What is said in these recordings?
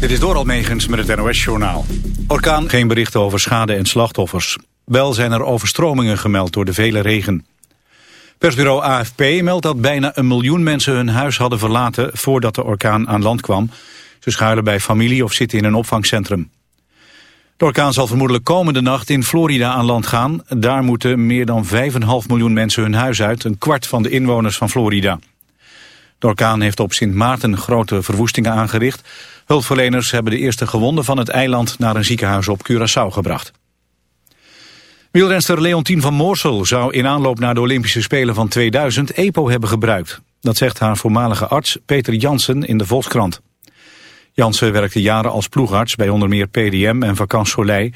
Dit is Doral Megens met het NOS-journaal. Orkaan, geen berichten over schade en slachtoffers. Wel zijn er overstromingen gemeld door de vele regen. Persbureau AFP meldt dat bijna een miljoen mensen hun huis hadden verlaten voordat de orkaan aan land kwam. Ze schuilen bij familie of zitten in een opvangcentrum. De orkaan zal vermoedelijk komende nacht in Florida aan land gaan. Daar moeten meer dan 5,5 miljoen mensen hun huis uit, een kwart van de inwoners van Florida. De orkaan heeft op Sint Maarten grote verwoestingen aangericht. Hulpverleners hebben de eerste gewonden van het eiland naar een ziekenhuis op Curaçao gebracht. Wielrenster Leontien van Moorsel zou in aanloop naar de Olympische Spelen van 2000 EPO hebben gebruikt. Dat zegt haar voormalige arts Peter Jansen in de Volkskrant. Jansen werkte jaren als ploegarts bij onder meer PDM en Vakant Soleil.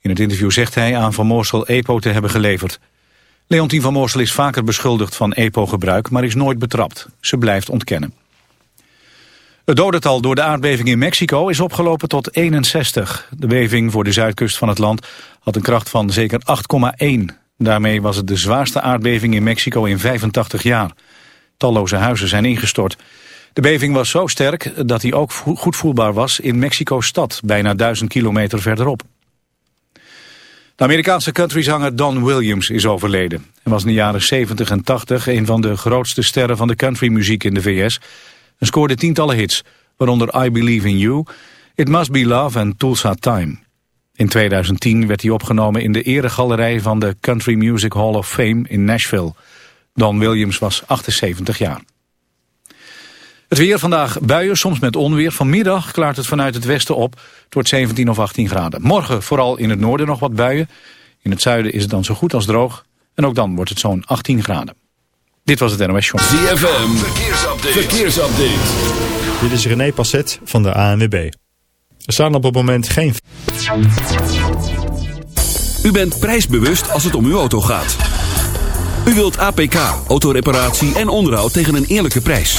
In het interview zegt hij aan Van Moorsel EPO te hebben geleverd. Leontien van Moorsel is vaker beschuldigd van EPO-gebruik, maar is nooit betrapt. Ze blijft ontkennen. Het dodental door de aardbeving in Mexico is opgelopen tot 61. De beving voor de zuidkust van het land had een kracht van zeker 8,1. Daarmee was het de zwaarste aardbeving in Mexico in 85 jaar. Talloze huizen zijn ingestort. De beving was zo sterk dat hij ook goed voelbaar was in Mexico-stad, bijna 1000 kilometer verderop. De Amerikaanse countryzanger Don Williams is overleden. Hij was in de jaren 70 en 80 een van de grootste sterren van de countrymuziek in de VS... en scoorde tientallen hits, waaronder I Believe in You... It Must Be Love en Tulsa Time. In 2010 werd hij opgenomen in de eregalerij van de Country Music Hall of Fame in Nashville. Don Williams was 78 jaar. Het weer vandaag buien, soms met onweer. Vanmiddag klaart het vanuit het westen op. Wordt 17 of 18 graden. Morgen vooral in het noorden nog wat buien. In het zuiden is het dan zo goed als droog. En ook dan wordt het zo'n 18 graden. Dit was het NOS Show. Verkeersupdate. verkeersupdate. Dit is René Passet van de ANWB. Er staan op het moment geen... U bent prijsbewust als het om uw auto gaat. U wilt APK, autoreparatie en onderhoud tegen een eerlijke prijs.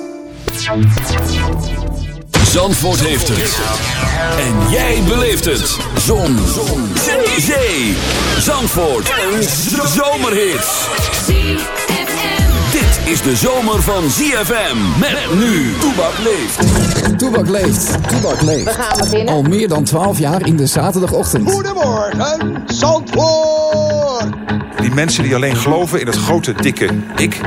Zandvoort heeft het. En jij beleeft het. Zon. Zon. Zee. Zandvoort. Een zomerhit. Dit is de zomer van ZFM. Met nu. Toebak leeft. Toebak leeft. Toebak leeft. We gaan beginnen. Al meer dan 12 jaar in de zaterdagochtend. Goedemorgen, Zandvoort. Die mensen die alleen geloven in het grote, dikke ik...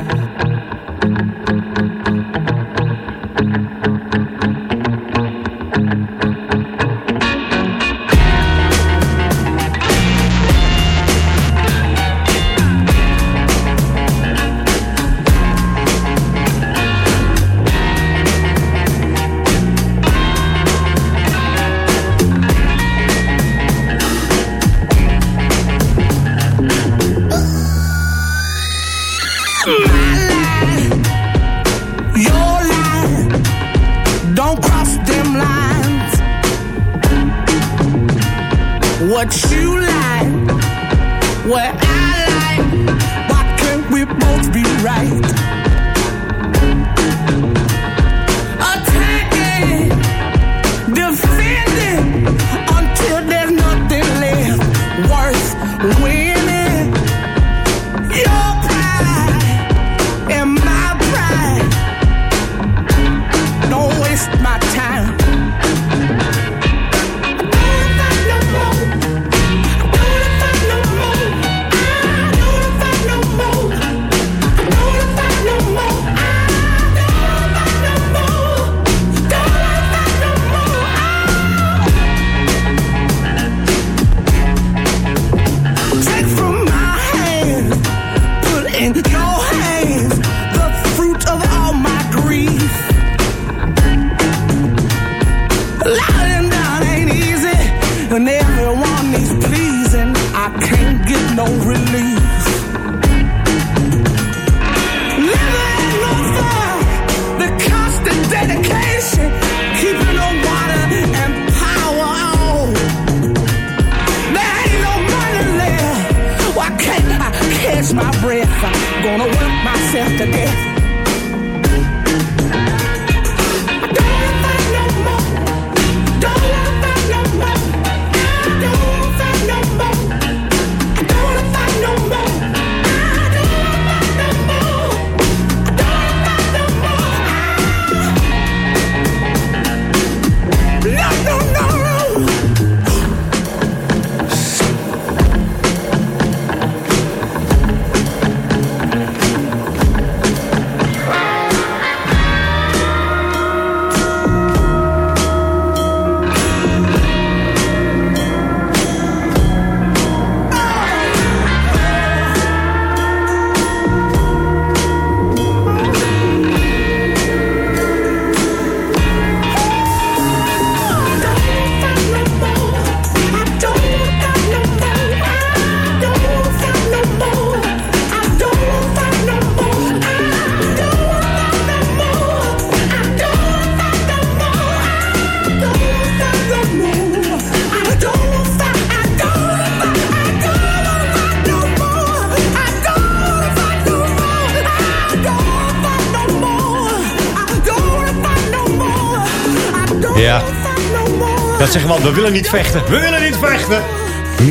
we willen niet vechten. We willen niet vechten.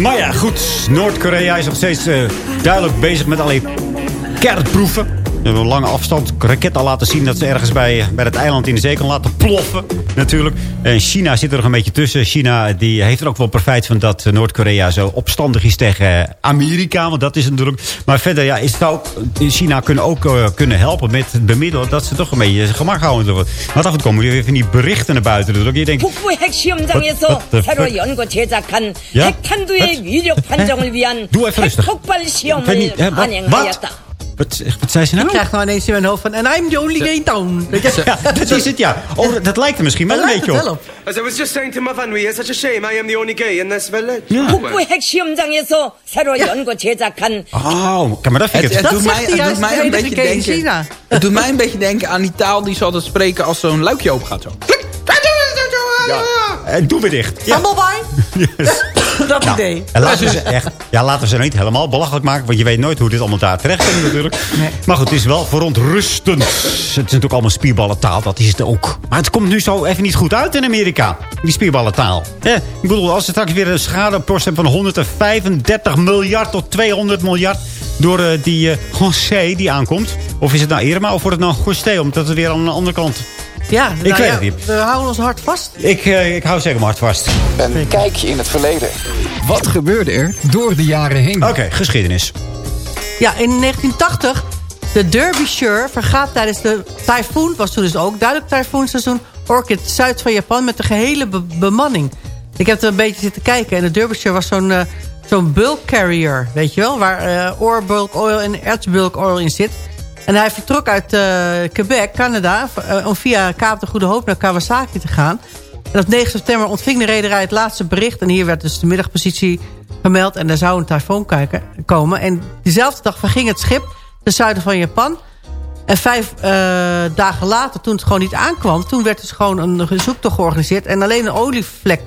Maar ja, goed. Noord-Korea is nog steeds eh, duidelijk bezig met allerlei kernproeven We hebben een lange afstand raket al laten zien dat ze ergens bij, bij het eiland in de zee kan laten ploffen. Natuurlijk. En China zit er nog een beetje tussen. China die heeft er ook wel profijt van dat Noord-Korea zo opstandig is tegen Amerika. Want dat is het natuurlijk. Maar verder ja, is het ook, China kunnen ook uh, kunnen helpen met het bemiddelen. Dat ze toch een beetje gemak houden. Maar af en toe komen weer van die berichten naar buiten. Dus je denkt, 북부 핵시험장에서 새로 연구 제작한 Ja? 핵탄두의 Wat? 위력 판정을 위한 Doe even rustig. 핵폭발 Ik weet 시험을 niet, hè, wat? 단행하였다. Wat, wat zei ze nou? Ik krijg nou ineens in mijn hoofd van... And I'm the only gay town. Weet je? Ja, dat is het, ja. Oh, dat lijkt er misschien wel Daar een lijkt beetje het op. wel op. As I was just saying to my van, it's such a shame I am the only gay in this village. Ja. 북부 핵시험장에서 새로 연구 제작한 Oh, kijk, maar dat vind ik Het, het. het, doet Dat mij, zegt hij het doet juist mij de een enige beetje gay in denken. China. Het doet mij een beetje denken aan die taal die ze altijd spreken als zo'n luikje open gaat. Zo. Eh, doe weer dicht. Ja. Humblebee? Yes. Dat Nou, idee. en laten we ze echt, ja, laten we ze nou niet helemaal belachelijk maken. Want je weet nooit hoe dit allemaal daar terecht komt natuurlijk. Maar goed, het is wel verontrustend. Het is natuurlijk allemaal spierballentaal. Dat is het ook. Maar het komt nu zo even niet goed uit in Amerika. Die spierballentaal. Eh, ik bedoel, als ze straks weer een schadepost hebben van 135 miljard tot 200 miljard... door eh, die eh José die aankomt. Of is het nou Irma of wordt het nou José? Omdat het weer aan de andere kant... Ja, Ik nou weet ja, het niet. We houden ons hart vast. Ik, eh, ik hou zeker mijn hart vast. Een kijkje in het verleden. Wat gebeurde er door de jaren heen? Oké, geschiedenis. Ja, in 1980, de Derbyshire vergaat tijdens de tyfoon, was toen dus ook duidelijk tyfoonseizoen, Orchid zuid van Japan met de gehele be- bemanning. Ik heb er een beetje zitten kijken en de Derbyshire was zo'n eh, zo'n bulk carrier, weet je wel, waar eh oorbulk oil en erzbulk oil in zit. En hij vertrok uit eh, Quebec, Canada, eh, om via Kaap de Goede Hoop naar Kawasaki te gaan. En op 9 september ontving de rederij het laatste bericht. En hier werd dus de middagpositie gemeld. En daar zou een tyfoon komen. En diezelfde dag verging het schip ten zuiden van Japan. En vijf eh, dagen later, toen het gewoon niet aankwam... toen werd dus gewoon een zoektocht georganiseerd. En alleen een olievlek.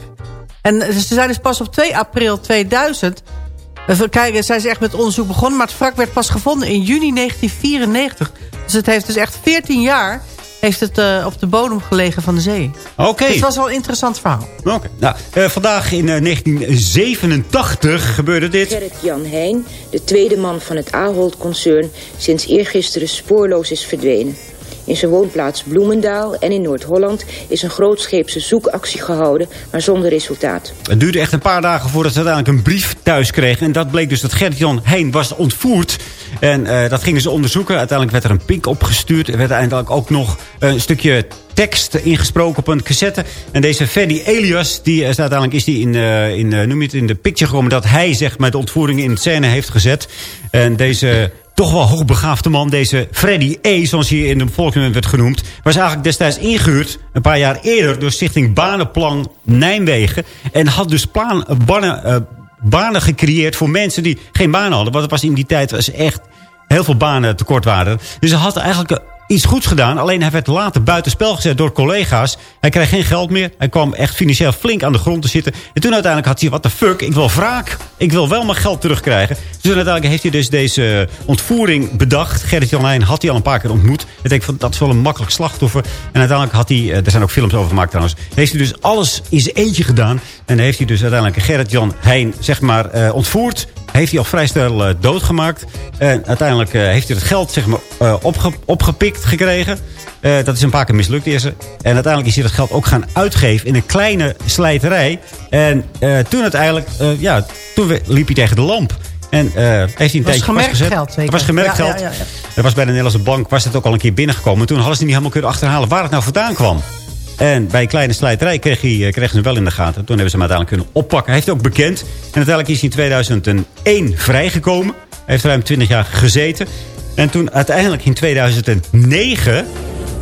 En ze zijn dus pas op 2 april 2000... Even kijken, zijn ze echt met onderzoek begonnen. Maar het wrak werd pas gevonden in juni 1994. Dus het heeft dus echt 14 jaar... heeft het eh, op de bodem gelegen van de zee. Oké. Dus het was wel een interessant verhaal. Oké. Nou, eh, vandaag in eh, 1987 gebeurde dit. Gerrit-Jan Heijn, de tweede man van het Ahold-concern... sinds eergisteren spoorloos is verdwenen. In zijn woonplaats Bloemendaal en in Noord-Holland... is een grootscheepse zoekactie gehouden, maar zonder resultaat. Het duurde echt een paar dagen voordat ze uiteindelijk een brief thuis kregen. En dat bleek dus dat Gert-Jan Heijn was ontvoerd. En eh, dat gingen ze onderzoeken. Uiteindelijk werd er een pink opgestuurd. Er werd uiteindelijk ook nog een stukje tekst ingesproken op een cassette. En deze Freddy Elias, die is uiteindelijk is die in, eh, in, eh, noem het, in de picture gekomen... dat hij zeg maar, de ontvoering in scène heeft gezet. En deze toch wel hoogbegaafde man, deze Freddy E., zoals hij in de volksmond werd genoemd... was eigenlijk destijds ingehuurd, een paar jaar eerder... door Stichting Banenplan Nijmegen. En had dus plan, banen, eh, banen gecreëerd voor mensen die geen banen hadden. Want het was in die tijd was echt heel veel banen tekort waren. Dus hij had eigenlijk iets goeds gedaan. Alleen hij werd later buitenspel gezet door collega's. Hij kreeg geen geld meer. Hij kwam echt financieel flink aan de grond te zitten. En toen uiteindelijk had hij, wat de fuck, ik wil wraak. Ik wil wel mijn geld terugkrijgen. Dus uiteindelijk heeft hij dus deze ontvoering bedacht. Gerrit-Jan Heijn had hij al een paar keer ontmoet. Ik denk van, dat is wel een makkelijk slachtoffer. En uiteindelijk had hij, eh, er zijn ook films over gemaakt trouwens. Heeft hij dus alles in zijn eentje gedaan. En heeft hij dus uiteindelijk Gerrit-Jan Heijn, zeg maar, eh, ontvoerd. Heeft hij al vrij snel eh, doodgemaakt. En uiteindelijk eh, heeft hij het geld zeg maar, eh, opge opgepikt gekregen. Eh, dat is een paar keer mislukt eerst. En uiteindelijk is hij dat geld ook gaan uitgeven in een kleine slijterij. En eh, toen uiteindelijk, eh, ja, toen liep hij tegen de lamp. En eh, heeft hij een was tijdje gemerkt vastgezet. geld, zeker. Het was gemerkt ja, geld. ja, ja. Er was bij de Nederlandse bank was het ook al een keer binnengekomen. Toen hadden ze niet helemaal kunnen achterhalen waar het nou vandaan kwam. En bij kleine slijterij kreeg hij, eh, kregen ze hem wel in de gaten. Toen hebben ze hem uiteindelijk kunnen oppakken. Hij heeft het ook bekend. En uiteindelijk is hij in 2001 vrijgekomen. Hij heeft ruim 20 jaar gezeten. En toen uiteindelijk in 2009...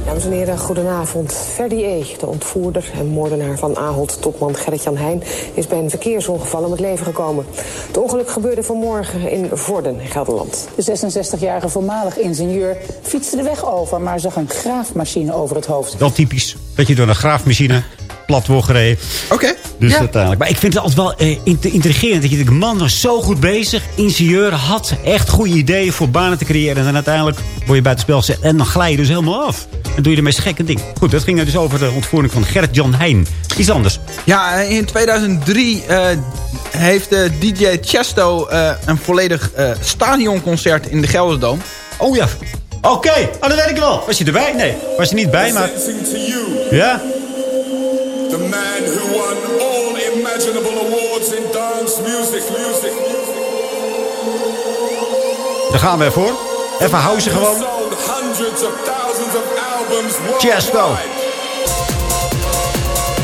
Dames en heren, goedenavond. Ferdi E., de ontvoerder en moordenaar van Ahold-topman Gerrit-Jan Heijn... is bij een verkeersongeval om het leven gekomen. Het ongeluk gebeurde vanmorgen in Vorden, in Gelderland. De 66-jarige voormalig ingenieur fietste de weg over... maar zag een graafmachine over het hoofd. Wel typisch. Dat je door een graafmachine plat wordt gereden. Oké. Dus Ja. uiteindelijk. Maar ik vind het altijd wel eh, int- intrigerend. Dat je denkt, man was zo goed bezig. Ingenieur had echt goede ideeën voor banen te creëren. En dan uiteindelijk word je buiten spel gezet. En dan glij je dus helemaal af. En doe je de meest gekke ding. Goed, dat ging dus over de ontvoering van Gerrit-Jan Heijn. Iets anders. Ja, eh, in 2003 eh, heeft eh, DJ Chesto eh, een volledig eh, stadionconcert in de Gelderdoom. Oh ja. Oké, oh, dat weet ik wel. Was je erbij? Nee, was je niet bij, maar... Ja? The man who won all imaginable awards in dance music, music. Daar gaan we ervoor. Even houden gewoon. Chesto.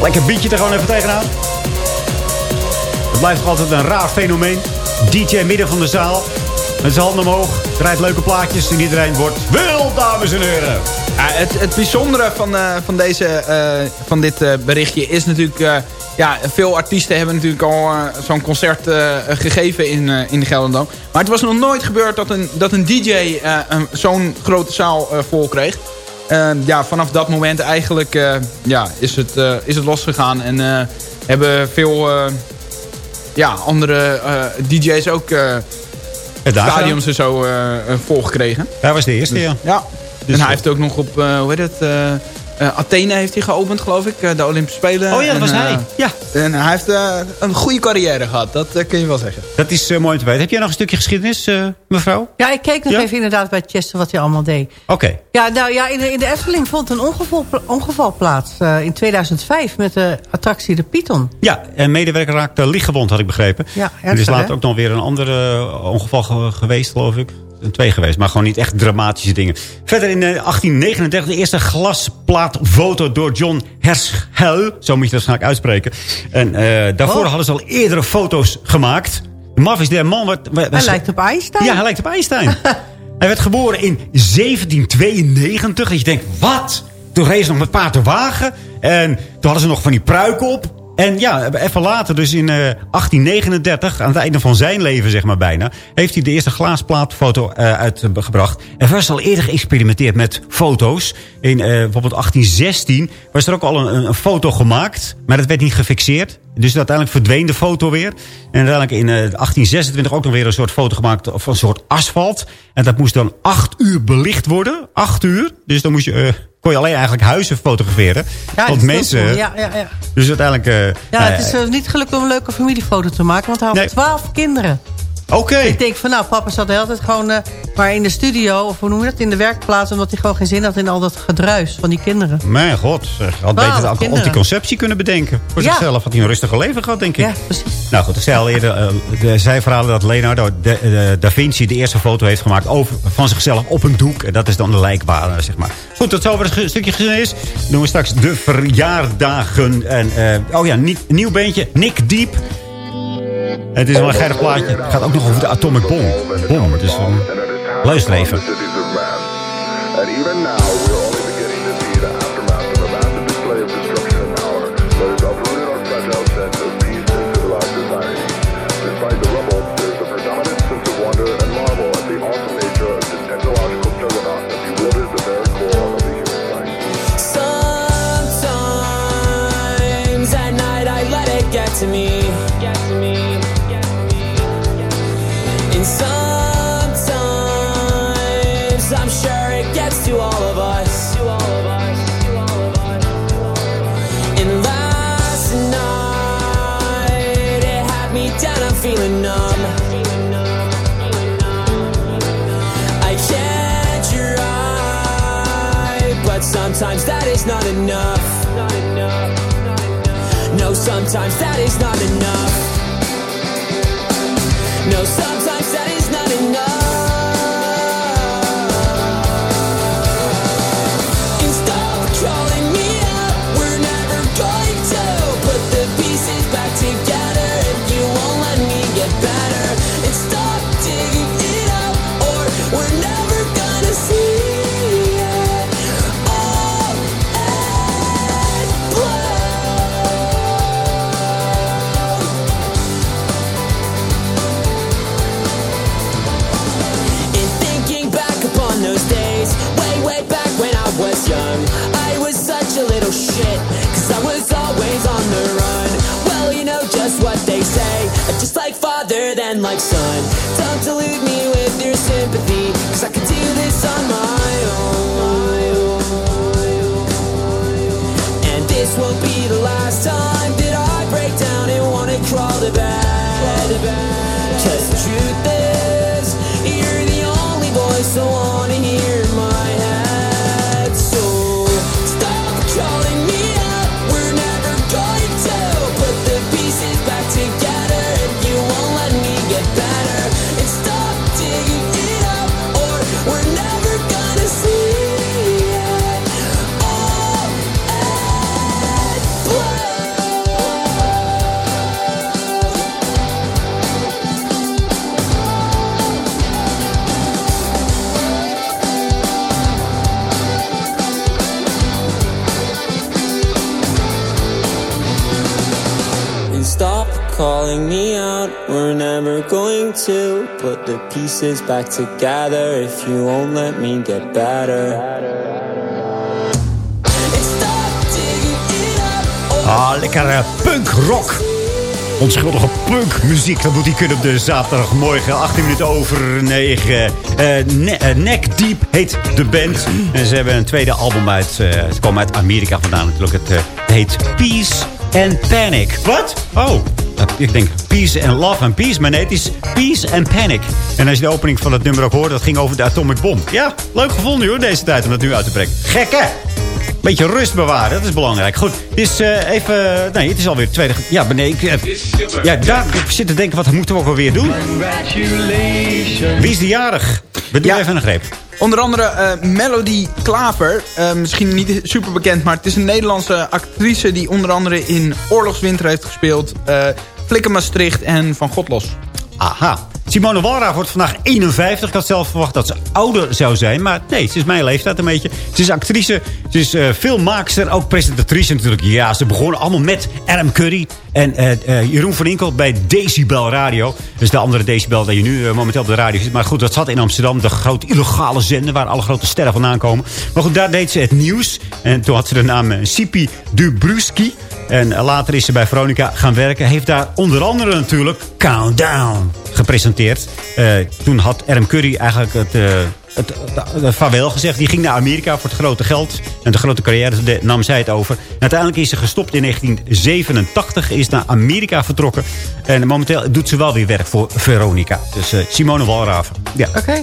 Lekker beatje er gewoon even tegenaan. Het blijft altijd een raar fenomeen. DJ midden van de zaal. Met zijn handen omhoog. Draait leuke plaatjes. En iedereen wordt wild, dames en heren. Het, het bijzondere van, eh, van, deze, eh, van dit eh, berichtje is natuurlijk... ja, veel artiesten hebben natuurlijk al zo'n concert gegeven in, in de Gelderdoom. Maar het was nog nooit gebeurd dat een, dat een DJ zo'n grote zaal vol kreeg. Ja, vanaf dat moment eigenlijk ja, is, het, is het losgegaan. En hebben veel ja, andere DJ's ook eh, stadions en zo eh, eh, volgekregen. Hij was de eerste, Dus- ja. Ja. Dus en hij eh, heeft ook nog op, eh, hoe heet het, eh, eh, Athene heeft hij geopend, geloof ik. eh, de Olympische Spelen. Oh ja, dat En, was eh, hij. Ja. En hij heeft eh, een goede carrière gehad, dat eh, kun je wel zeggen. Dat is eh, mooi om te weten. Heb jij nog een stukje geschiedenis, eh, mevrouw? Ja, ik keek nog Ja? even inderdaad bij Chester wat hij allemaal deed. Oké. Ja, nou ja, in de, in de Efteling vond een ongeval, ongeval plaats eh, in 2005 met de attractie de Python. Ja, en medewerker raakte lichtgewond, had ik begrepen. Ja, er is ernstig, later hè? ook nog weer een ander eh, ongeval ge- geweest, geloof ik. Een twee geweest, maar gewoon niet echt dramatische dingen. Verder in eh, 1839 de eerste glasplaatfoto door John Herschel. Zo moet je dat waarschijnlijk uitspreken. En eh, daarvoor Oh. hadden ze al eerdere foto's gemaakt. De maf is de man... Wat, wat- Hij lijkt op Einstein. Ja, hij lijkt op Einstein. hij werd geboren in 1792. Dat je denkt, wat? Toen reed ze nog met paard en wagen. En toen hadden ze nog van die pruik op. En ja, even later, dus in eh, 1839, aan het einde van zijn leven zeg maar bijna... heeft hij de eerste glaasplaatfoto eh, uitgebracht. Er was al eerder geëxperimenteerd met foto's. In eh, bijvoorbeeld 1816 was er ook al een, een foto gemaakt, maar dat werd niet gefixeerd. Dus uiteindelijk verdween de foto weer. En uiteindelijk in eh, 1826 ook nog weer een soort foto gemaakt van een soort asfalt. En dat moest dan acht uur belicht worden. Acht uur. Dus dan moest je, eh, kon je alleen eigenlijk huizen fotograferen. Ja, Want mensen... cool. Ja, ja, ja. Dus uiteindelijk... eh, ja nou het is eh, niet gelukt om een leuke familiefoto te maken, want hij had Nee. twaalf kinderen. Oké. Ik denk van nou, papa zat de hele tijd gewoon eh, maar in de studio, of hoe noem je dat, in de werkplaats, omdat hij gewoon geen zin had in al dat gedruis van die kinderen. Mijn god. Had beter de anticonceptie kunnen bedenken. Voor Ja. zichzelf had hij een rustige leven gehad, denk ik. Ja, precies. Nou goed, ik zei al eerder, eh, de, zij verhalen dat Leonardo da, eh, da Vinci de eerste foto heeft gemaakt over, van zichzelf op een doek. En dat is dan de lijkbare, zeg maar. Goed, tot zover ge- stukje geschiedenis. Dan doen we straks de verjaardagen. En, oh ja, nie- nieuw beentje, Nick Deep. Het is wel een geinig plaatje. Het gaat ook nog over de atomic bomb. Bom, dus luister is not enough. No, sometimes that is not enough. No, sometimes like sun. Time to leave me with your sympathy. Cause I to put the pieces back together if you won't let me get better. Ah, lekkere punkrock. Onschuldige punkmuziek, dat moet hij kunnen op de zaterdagmorgen. 18 minuten over 9. Eh ne eh, Neck Deep heet de band. En ze hebben een tweede album uit. eh, ze komen uit Amerika vandaan natuurlijk. Het eh, heet Peace and Panic. Wat? Oh, eh, ik denk Peace and Love and Peace. Maar nee, het is Peace and Panic. En als je de opening van het nummer ook hoort, dat ging over de atomic bomb. Ja, leuk gevonden hoor, deze tijd om dat nu uit te brengen. Gek hè? Beetje rust bewaren, dat is belangrijk. Goed, het is eh, even... Nee, het is alweer tweede... Ja, maar nee, ik, eh, ja, daar ik zit te denken, wat moeten we ook alweer doen? Wie is de jarig? We doen even een greep. Onder andere eh, Melody Klaver. Eh, misschien niet super bekend, maar het is een Nederlandse actrice... die onder andere in Oorlogswinter heeft gespeeld. eh Flikken Maastricht en Van God Los. Aha. Simone Walraaf wordt vandaag 51. Ik had zelf verwacht dat ze ouder zou zijn. Maar nee, ze is mijn leeftijd een beetje. Ze is actrice, ze is uh, filmmaakster, ook presentatrice natuurlijk. Ja, ze begonnen allemaal met Adam Curry en uh, uh, Jeroen van Inkel bij Decibel Radio. Dus de andere Decibel dat je nu momenteel op de radio ziet. Maar goed, dat zat in Amsterdam. De grote illegale zender waar alle grote sterren vandaan komen. Maar goed, daar deed ze het nieuws. En toen had ze de naam Sipi Dubruski. En later is ze bij Veronica gaan werken. Heeft daar onder andere natuurlijk Countdown gepresenteerd. Uh, toen had Adam Curry eigenlijk het, uh, het, het, vaarwel gezegd. Die ging naar Amerika voor het grote geld. En de grote carrière de, nam zij het over. En uiteindelijk is ze gestopt in 1987. Is naar Amerika vertrokken. En momenteel doet ze wel weer werk voor Veronica. Dus uh, Simone Walraven. Ja. Oké. Okay.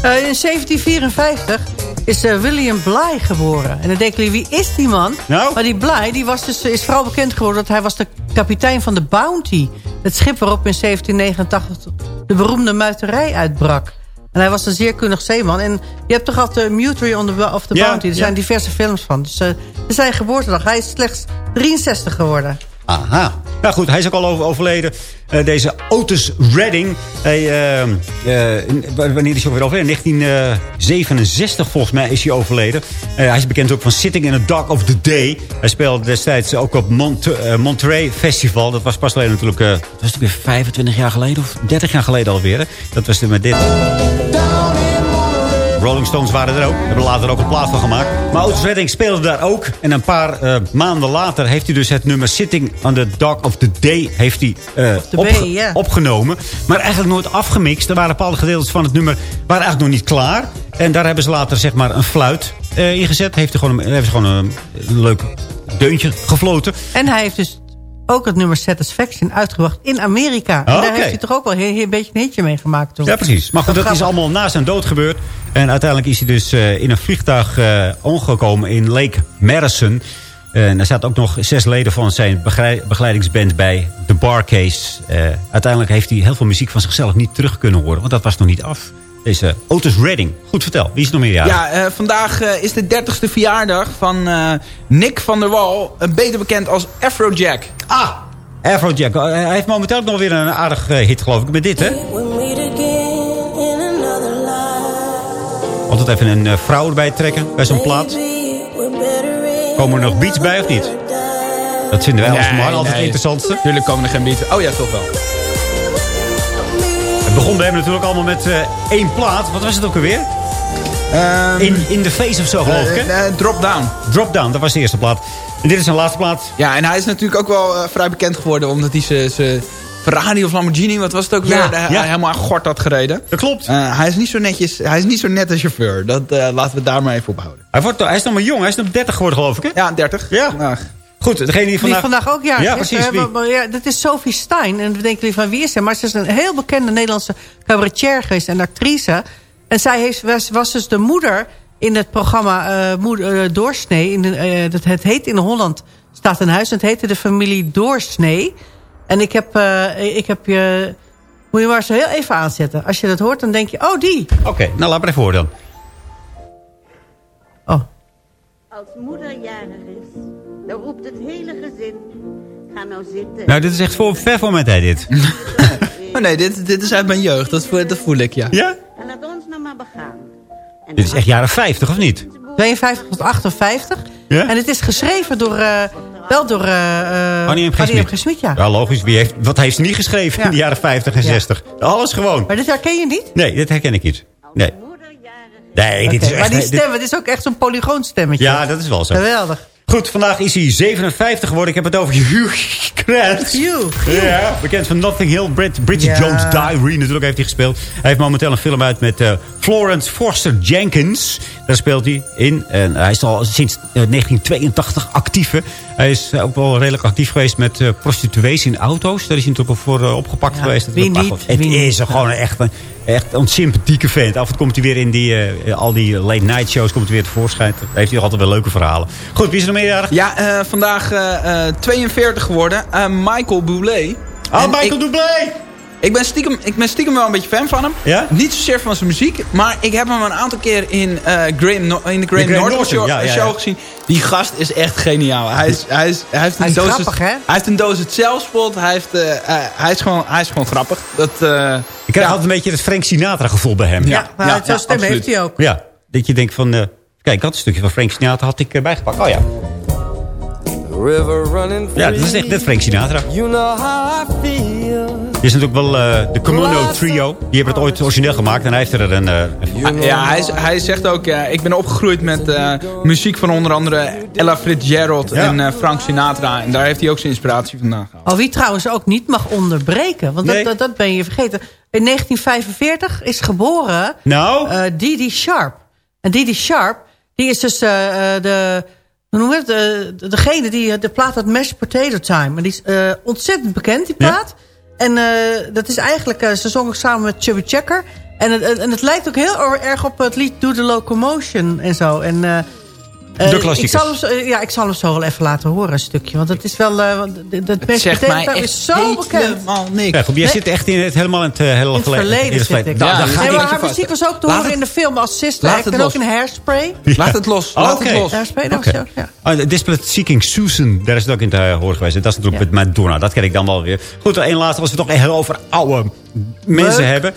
in 1754 is William Bly geboren. En dan denken jullie, wie is die man? Nou? Maar die Bly die was dus, is vooral bekend geworden... dat hij was de kapitein van de Bounty. Het schip waarop in 1789 de beroemde muiterij uitbrak. En hij was een zeer kundig zeeman. En je hebt toch al de Mutiny on the, of the Ja, Bounty. Er ja. zijn diverse films van. Dus uh, zijn geboortedag. Hij is slechts 63 geworden. Aha. Nou goed, hij is ook al over, overleden. Uh, deze Otis Redding. Hij, uh, uh, wanneer is hij overleden? In 1967 volgens mij is hij overleden. hij is bekend ook van Sitting in the Dark of the Day. Hij speelde destijds ook op Mont Monterey Festival. Dat was pas alleen natuurlijk... dat was natuurlijk weer 25 jaar geleden of 30 jaar geleden alweer. Dat was met dit. Rolling Stones waren er ook. Hebben later ook een plaat van gemaakt. Maar Otis Redding speelde daar ook. En een paar eh, maanden later heeft hij dus het nummer Sitting on the Dock of the Day heeft hij, eh, opge- Bay, opgenomen. Maar eigenlijk nooit afgemixt. Er waren bepaalde gedeeltes van het nummer waren eigenlijk nog niet klaar. En daar hebben ze later zeg maar een fluit eh, ingezet. Heeft er gewoon ze gewoon een, een leuk deuntje gefloten. En hij heeft dus ook het nummer Satisfaction uitgebracht in Amerika. En daar heeft hij toch ook wel heel een beetje een hitje mee gemaakt. Toen. Ja, precies. Maar goed, dat is allemaal na zijn dood gebeurd. En uiteindelijk is hij dus eh, in een vliegtuig eh, omgekomen in Lake Madison. En er zaten ook nog zes leden van zijn begeleidingsband bij. The Barcase. Eh uiteindelijk heeft hij heel veel muziek van zichzelf niet terug kunnen horen. Want dat was nog niet af. Deze Otis Redding. Goed vertel. Wie is er nog meer? Ja. Ja, eh, vandaag eh, is de 30ste verjaardag van eh, Nick van der Wal. eh, beter bekend als Afrojack. Ah, Afrojack. Eh, hij heeft momenteel ook nog weer een aardig eh, hit geloof ik. Met dit hè. Altijd even een eh, vrouw erbij trekken. Bij zo'n plaat. Komen er nog beats bij of niet? Dat vinden wij als man altijd het interessantste. Tuurlijk komen er geen beats. Oh ja, toch wel. Het begon bij hem natuurlijk allemaal met eh, één plaat. Wat was het ook alweer? in, in the Face of zo geloof ik hè? Eh, eh, Drop Down. Drop Down, dat was de eerste plaat. En dit is zijn laatste plaat. Ja, en hij is natuurlijk ook wel eh, vrij bekend geworden... omdat hij zijn- Ferrari of Lamborghini, wat was het ook Ja, weer... eh, ja. helemaal aan gort had gereden. Dat klopt. Eh, hij is niet zo netjes, hij is niet zo net als chauffeur. Dat eh, laten we daar maar even op houden. Hij, wordt, hij is nog maar jong, hij is nog 30 geworden geloof ik hè? Ja, 30. Ja. Nou, Goed, degene die Die vandaag... ook jarig Ja, is. precies. Ja, dat is Sophie Stein. En we denken jullie van wie is ze? Maar ze is een heel bekende Nederlandse cabaretier geweest en actrice. En zij heeft, was, was dus de moeder in het programma eh, moeder, eh, Doorsnee. In de, eh, dat, het heet in Holland staat een huis. En het heette de familie Doorsnee. En ik heb, eh, ik heb je... Moet je maar zo heel even aanzetten. Als je dat hoort, dan denk je, oh die. Oké, nou laat maar even horen dan. Als moeder jarig is, dan roept het hele gezin. Ga nou zitten. Nou, dit is echt voor, ver voor mijn tijd dit. Oh nee, dit, dit is uit mijn jeugd. Dat, voel- dat voel ik, ja. Ja? En laat ons nou maar begaan. Dit is echt jaren 50 of niet? 52 tot 58. Ja? En het is geschreven door... eh, wel door... eh eh, Annie M. G. Annie M. Smit. G. Smit, ja. Ja, logisch. Wie heeft, wat heeft ze niet geschreven in de jaren 50 en 60? Alles gewoon. Maar dit herken je niet? Nee, dit herken ik niet. Nee. Nee, dit is echt... maar die dit- stem, het is ook echt zo'n polygoonstemmetje. Ja, dat is wel zo. Geweldig. Goed, vandaag is hij 57 geworden. Ik heb het over Hugh Grant. Hugh. Ja, bekend van Notting Hill. Brid Bridget Ja. Jones Diary natuurlijk heeft hij gespeeld. Hij heeft momenteel een film uit met eh, Florence Foster Jenkins. Daar speelt hij in. En hij is al sinds eh, 1982 actief. hè. Hij is eh, ook wel redelijk actief geweest met eh, prostituees in auto's. Daar is hij natuurlijk voor eh, opgepakt geweest. wie niet, goed, Het wie is gewoon echt een, echt een sympathieke vent. Af en toe komt hij weer in die, eh, al die late night shows komt hij weer tevoorschijn. Daar heeft hij altijd wel leuke verhalen. Goed, wie is er nog meerjarig? Ja, eh, vandaag eh, eh, 42 geworden. Eh, Michael Bublé. Ah, En Michael ik-! Ik ben, stiekem, ik ben stiekem wel een beetje fan van hem. Ja? Niet zozeer van zijn muziek. Maar ik heb hem een aantal keer in, eh Graham, No- in de Graham, Graham Norton Norton, show, ja, ja, show ja. gezien. Die gast is echt geniaal. Hij, is, hij, is, hij, heeft, een Hij is doos grappig, hè? Hij heeft een doos het zelfspot. Hij, heeft, eh, eh, hij, is gewoon, hij is gewoon grappig. Dat, eh, Ik krijg altijd een beetje het Frank Sinatra gevoel bij hem. Ja, maar zo'n stem absoluut. heeft hij ook. Ja, dat je denkt van... eh, kijk, een stukje van Frank Sinatra had ik bijgepakt. Oh ja. River running Ja, dat is echt net Frank Sinatra. You know how I feel. Dit is natuurlijk wel eh, de Komodo Trio. Die hebben het ooit origineel gemaakt. En hij heeft er een... eh, Ah, Ja, hij, is- hij zegt ook, ik ben opgegroeid met eh, muziek van onder andere Ella Fitzgerald Ja. en Frank Sinatra. En daar heeft hij ook zijn inspiratie vandaan gehaald. Oh, wie trouwens ook niet mag onderbreken. Want dat, Nee. dat, dat ben je vergeten. In 1945 is geboren Nou? eh, Didi Sharp. En Didi Sharp, die is dus de... Hoe noem het? Degene die de plaat had Mashed Potato Time. En die is eh, ontzettend bekend, die Ja. En eh, dat is eigenlijk... eh, ze zongen samen met Chubby Checker. En, het- en, en het lijkt ook heel erg op het lied Do the Locomotion en zo. En, eh, De klassiekers. Ik zal, hem, ja, ik zal hem zo wel even laten horen, een stukje. Want het is wel... eh, Mashed Zegt mij is zo bekend. helemaal niks. Ja, goed, jij Nee. zit echt in het, helemaal in het, hele In het gele- verleden in het zit verleden. ik. Ja, dan ga Nee, ik- maar haar muziek was ook te Laat horen in de film als sister. laat ben ook in Hairspray. Laat het los, laat Oké. het los. Hairspray, dat Oké. was ook, ja. Desperate Seeking Susan, daar is het ook in te eh, horen geweest. Dat is natuurlijk met Madonna, dat ken ik dan wel weer. Goed, één laatste, als we het toch heel over oude mensen Leuk. hebben.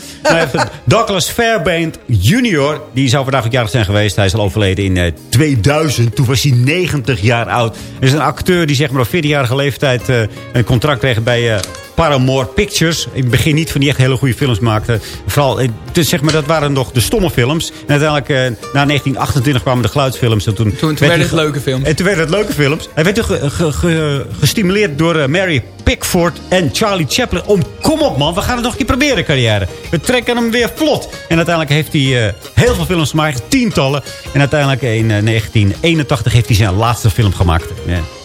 Douglas Fairbairn Jr., die zou vandaag jarig zijn geweest. Hij is al overleden in eh, 2000, toen was hij 90 jaar oud. Er is een acteur die zeg maar op 14-jarige leeftijd eh, een contract kreeg bij... eh, Paramore Pictures. In het begin niet van die echt hele goede films maakte. Vooral, eh, dus zeg maar, dat waren nog de stomme films. En uiteindelijk, eh, na 1928 kwamen de geluidsfilms. En toen, Toen werd werden het leuke films. En toen werden het leuke films. Hij werd toen ge- ge- ge- gestimuleerd door eh, Mary Pickford en Charlie Chaplin. Om, kom op man, we gaan het nog een keer proberen, carrière. We trekken hem weer vlot. En uiteindelijk heeft hij eh, heel veel films gemaakt, tientallen. En uiteindelijk in eh, 1981 heeft hij zijn laatste film gemaakt.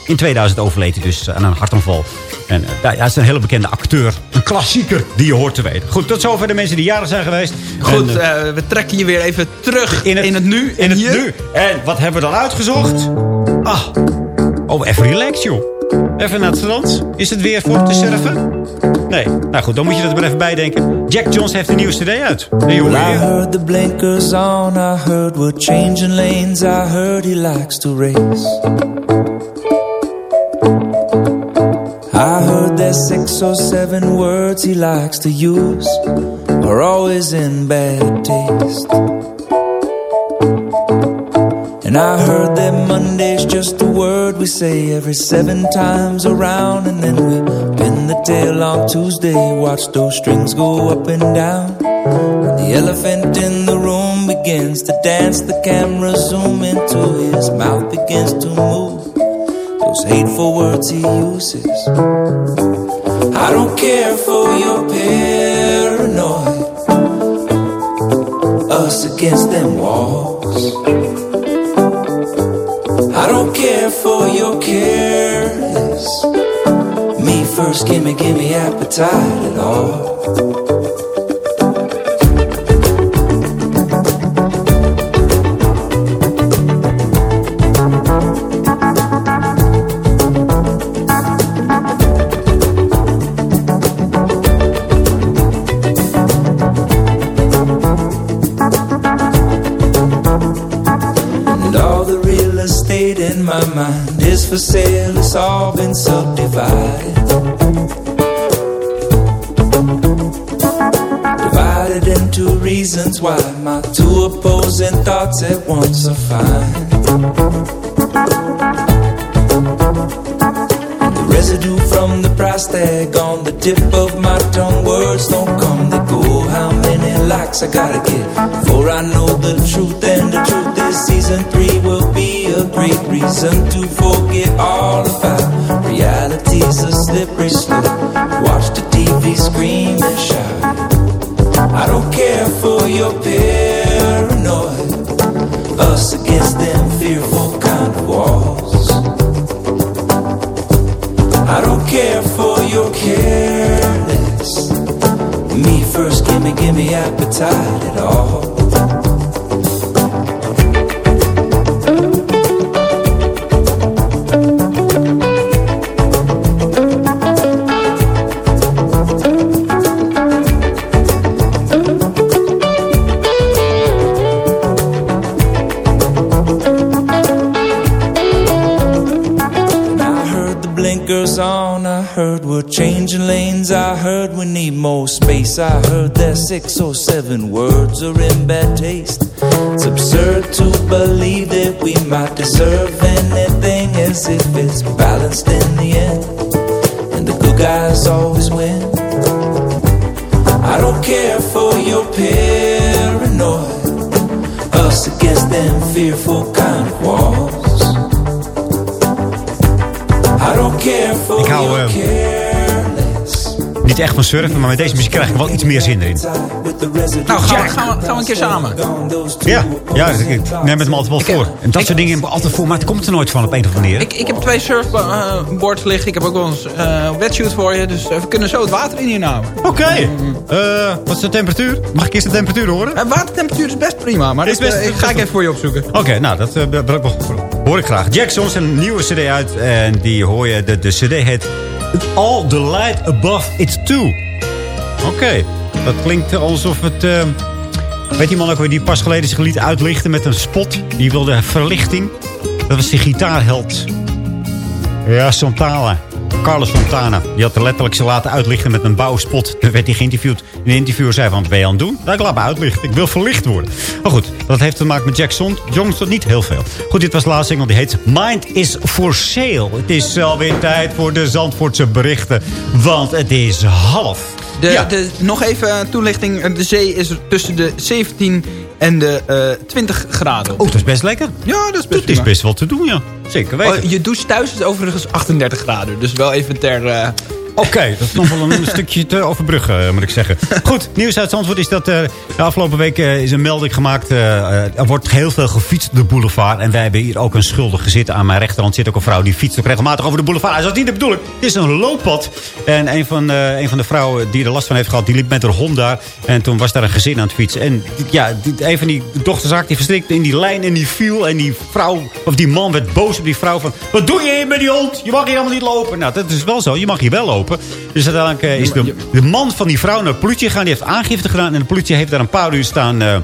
In 2000 overleed hij dus aan een hartaanval. En eh, hij is een hele bekende acteur. Een klassieker die je hoort te weten. Goed, tot zover de mensen die jaren zijn geweest. Goed, En, eh, eh, we trekken je weer even terug in het, nu. in het hier. nu. En wat hebben we dan uitgezocht? Ah, oh, even relax, joh. Even naar het strand. Is het weer voor te surfen? Nee. Nou goed, dan moet je er maar even bij denken. Jack Jones heeft een nieuwe cd uit. Nee, joh. I heard the blinkers on, I heard we're changing lanes, I heard he likes to race. I heard there's six or seven words he likes to use, are always in bad taste. And I heard that Monday's just a word we say every seven times around, and then we pin the tail on Tuesday, watch those strings go up and down. And the elephant in the room begins to dance, the camera zoom into his mouth begins to move. Those hateful words he uses. I don't care for your paranoia. us against them walls. I don't care for your careless. Me first, gimme, gimme appetite at all. For sale, it's all been subdivided. Divided into reasons why my two opposing thoughts at once are fine. The residue from the price tag on the tip of my tongue, words don't come, they go. How many likes I gotta get before I know reason to forget all about reality's a slippery slope. Watch the TV scream and shout. I don't care for your paranoid, us against them fearful kind of walls. I don't care for your careless. Me first, gimme, gimme appetite at all. Heard we're changing lanes, I heard we need more space, I heard that six or seven words are in bad taste. It's absurd to believe that we might deserve anything as if it's balanced in the end, and the good guys always win. I don't care for your paranoid, us against them fearful kind of walls. Ik hou your eh, careless. niet echt van surfen, maar met deze muziek krijg ik wel iets meer zin erin. Nou, gaan we, gaan, we, gaan we een keer samen. Ja, ja ik ik neem het me altijd wel voor. En dat soort dingen altijd voor, maar het komt er nooit van op een of andere manier. Ik, ik heb twee surfboards liggen. Ik heb ook wel eens eh wetsuit voor je. Dus eh, we kunnen zo het water in hier nemen. Oké. Eh, wat is de temperatuur? Mag ik eerst de temperatuur horen? Uh, watertemperatuur is best prima. Maar Is dat, best- ik ga ik even voor je opzoeken. Oké, nou, dat be- hoor ik graag. Heeft een nieuwe cd uit. En die hoor je, de, de cd heet All the Light Above It's Too. Oké, dat klinkt alsof het... eh, weet iemand ook weer die pas geleden zich liet uitlichten met een spot? Die wilde verlichting. Dat was die gitaarheld. Ja, Santana. Carlos Fontana. Die had er letterlijk ze laten uitlichten met een bouwspot. Toen werd hij geïnterviewd. En de interviewer zei van, wat ben je aan het doen? Nou, ik laat me uitlichten. Ik wil verlicht worden. Maar goed, dat heeft te maken met Jackson. Johnson niet heel veel. Goed, dit was de laatste single. Die heet Mind is for Sale. Het is alweer tijd voor de Zandvoortse berichten. Want het is half. De, Ja. de, nog even toelichting. De zee is tussen de 17 en de eh 20 graden. Oh, dat is best lekker. Ja, dat is best Dat is best wel te doen, ja. Zeker weten. Oh, je douche thuis is overigens 38 graden. Dus wel even ter... eh, Oké, dat is nog wel een stukje te overbruggen, eh, moet ik zeggen. Goed, nieuws uit Zandvoort is dat eh, de afgelopen week eh, is een melding gemaakt. er wordt heel veel gefietst op de boulevard. En wij hebben hier ook een schuldige zitten. Aan mijn rechterhand zit ook een vrouw die fietst ook regelmatig over de boulevard. Dat is niet de bedoeling. Het is een looppad. En een van, een van de vrouwen die er last van heeft gehad, die liep met haar hond daar. En toen was daar een gezin aan het fietsen. En ja, een van die dochters die verstrikt in die lijn en die viel. En die vrouw, of die man werd boos op die vrouw van... Wat doe je hier met die hond? Je mag hier helemaal niet lopen. Nou, dat is wel zo. Je mag hier wel lopen. Dus uiteindelijk eh, is de, de man van die vrouw naar de politie gegaan. Die heeft aangifte gedaan. En de politie heeft daar een paar uur staan eh,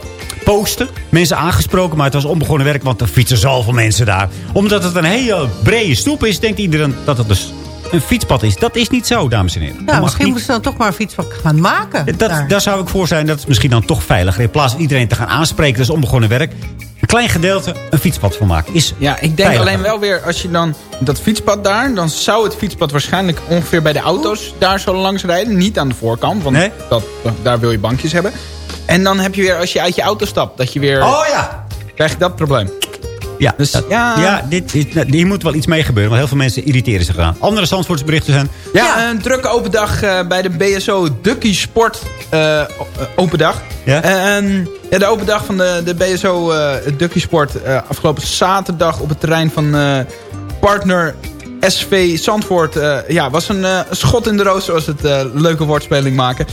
posten. Mensen aangesproken, maar het was onbegonnen werk. Want er fietsen zoveel mensen daar. Omdat het een hele brede stoep is, denkt iedereen dat het dus een fietspad is. Dat is niet zo, dames en heren. Ja, misschien niet. moeten ze dan toch maar een fietspad gaan maken. Dat, daar. daar zou ik voor zijn. Dat is misschien dan toch veiliger. In plaats van iedereen te gaan aanspreken. Dat is onbegonnen werk. Klein gedeelte een fietspad van maken. Is Ja, ik denk veiliger. alleen wel weer, als je dan dat fietspad daar... dan zou het fietspad waarschijnlijk ongeveer bij de auto's daar zo langs rijden. Niet aan de voorkant, want Nee? dat, daar wil je bankjes hebben. En dan heb je weer, als je uit je auto stapt, dat je weer... Oh ja! Krijg je dat probleem. Ja, Dus, dat- ja. ja dit, dit, nou, hier moet wel iets mee gebeuren. Want heel veel mensen irriteren zich eraan. Andere Zandvoortsberichten zijn... Ja, een drukke open dag eh, bij de BSO Ducky Sport eh, eh, open dag. Ja? Ja, de open dag van de, de BSO eh Ducky Sport afgelopen zaterdag op het terrein van partner SV Zandvoort. ja, was een schot in de roos, zoals het leuke woordspeling maken.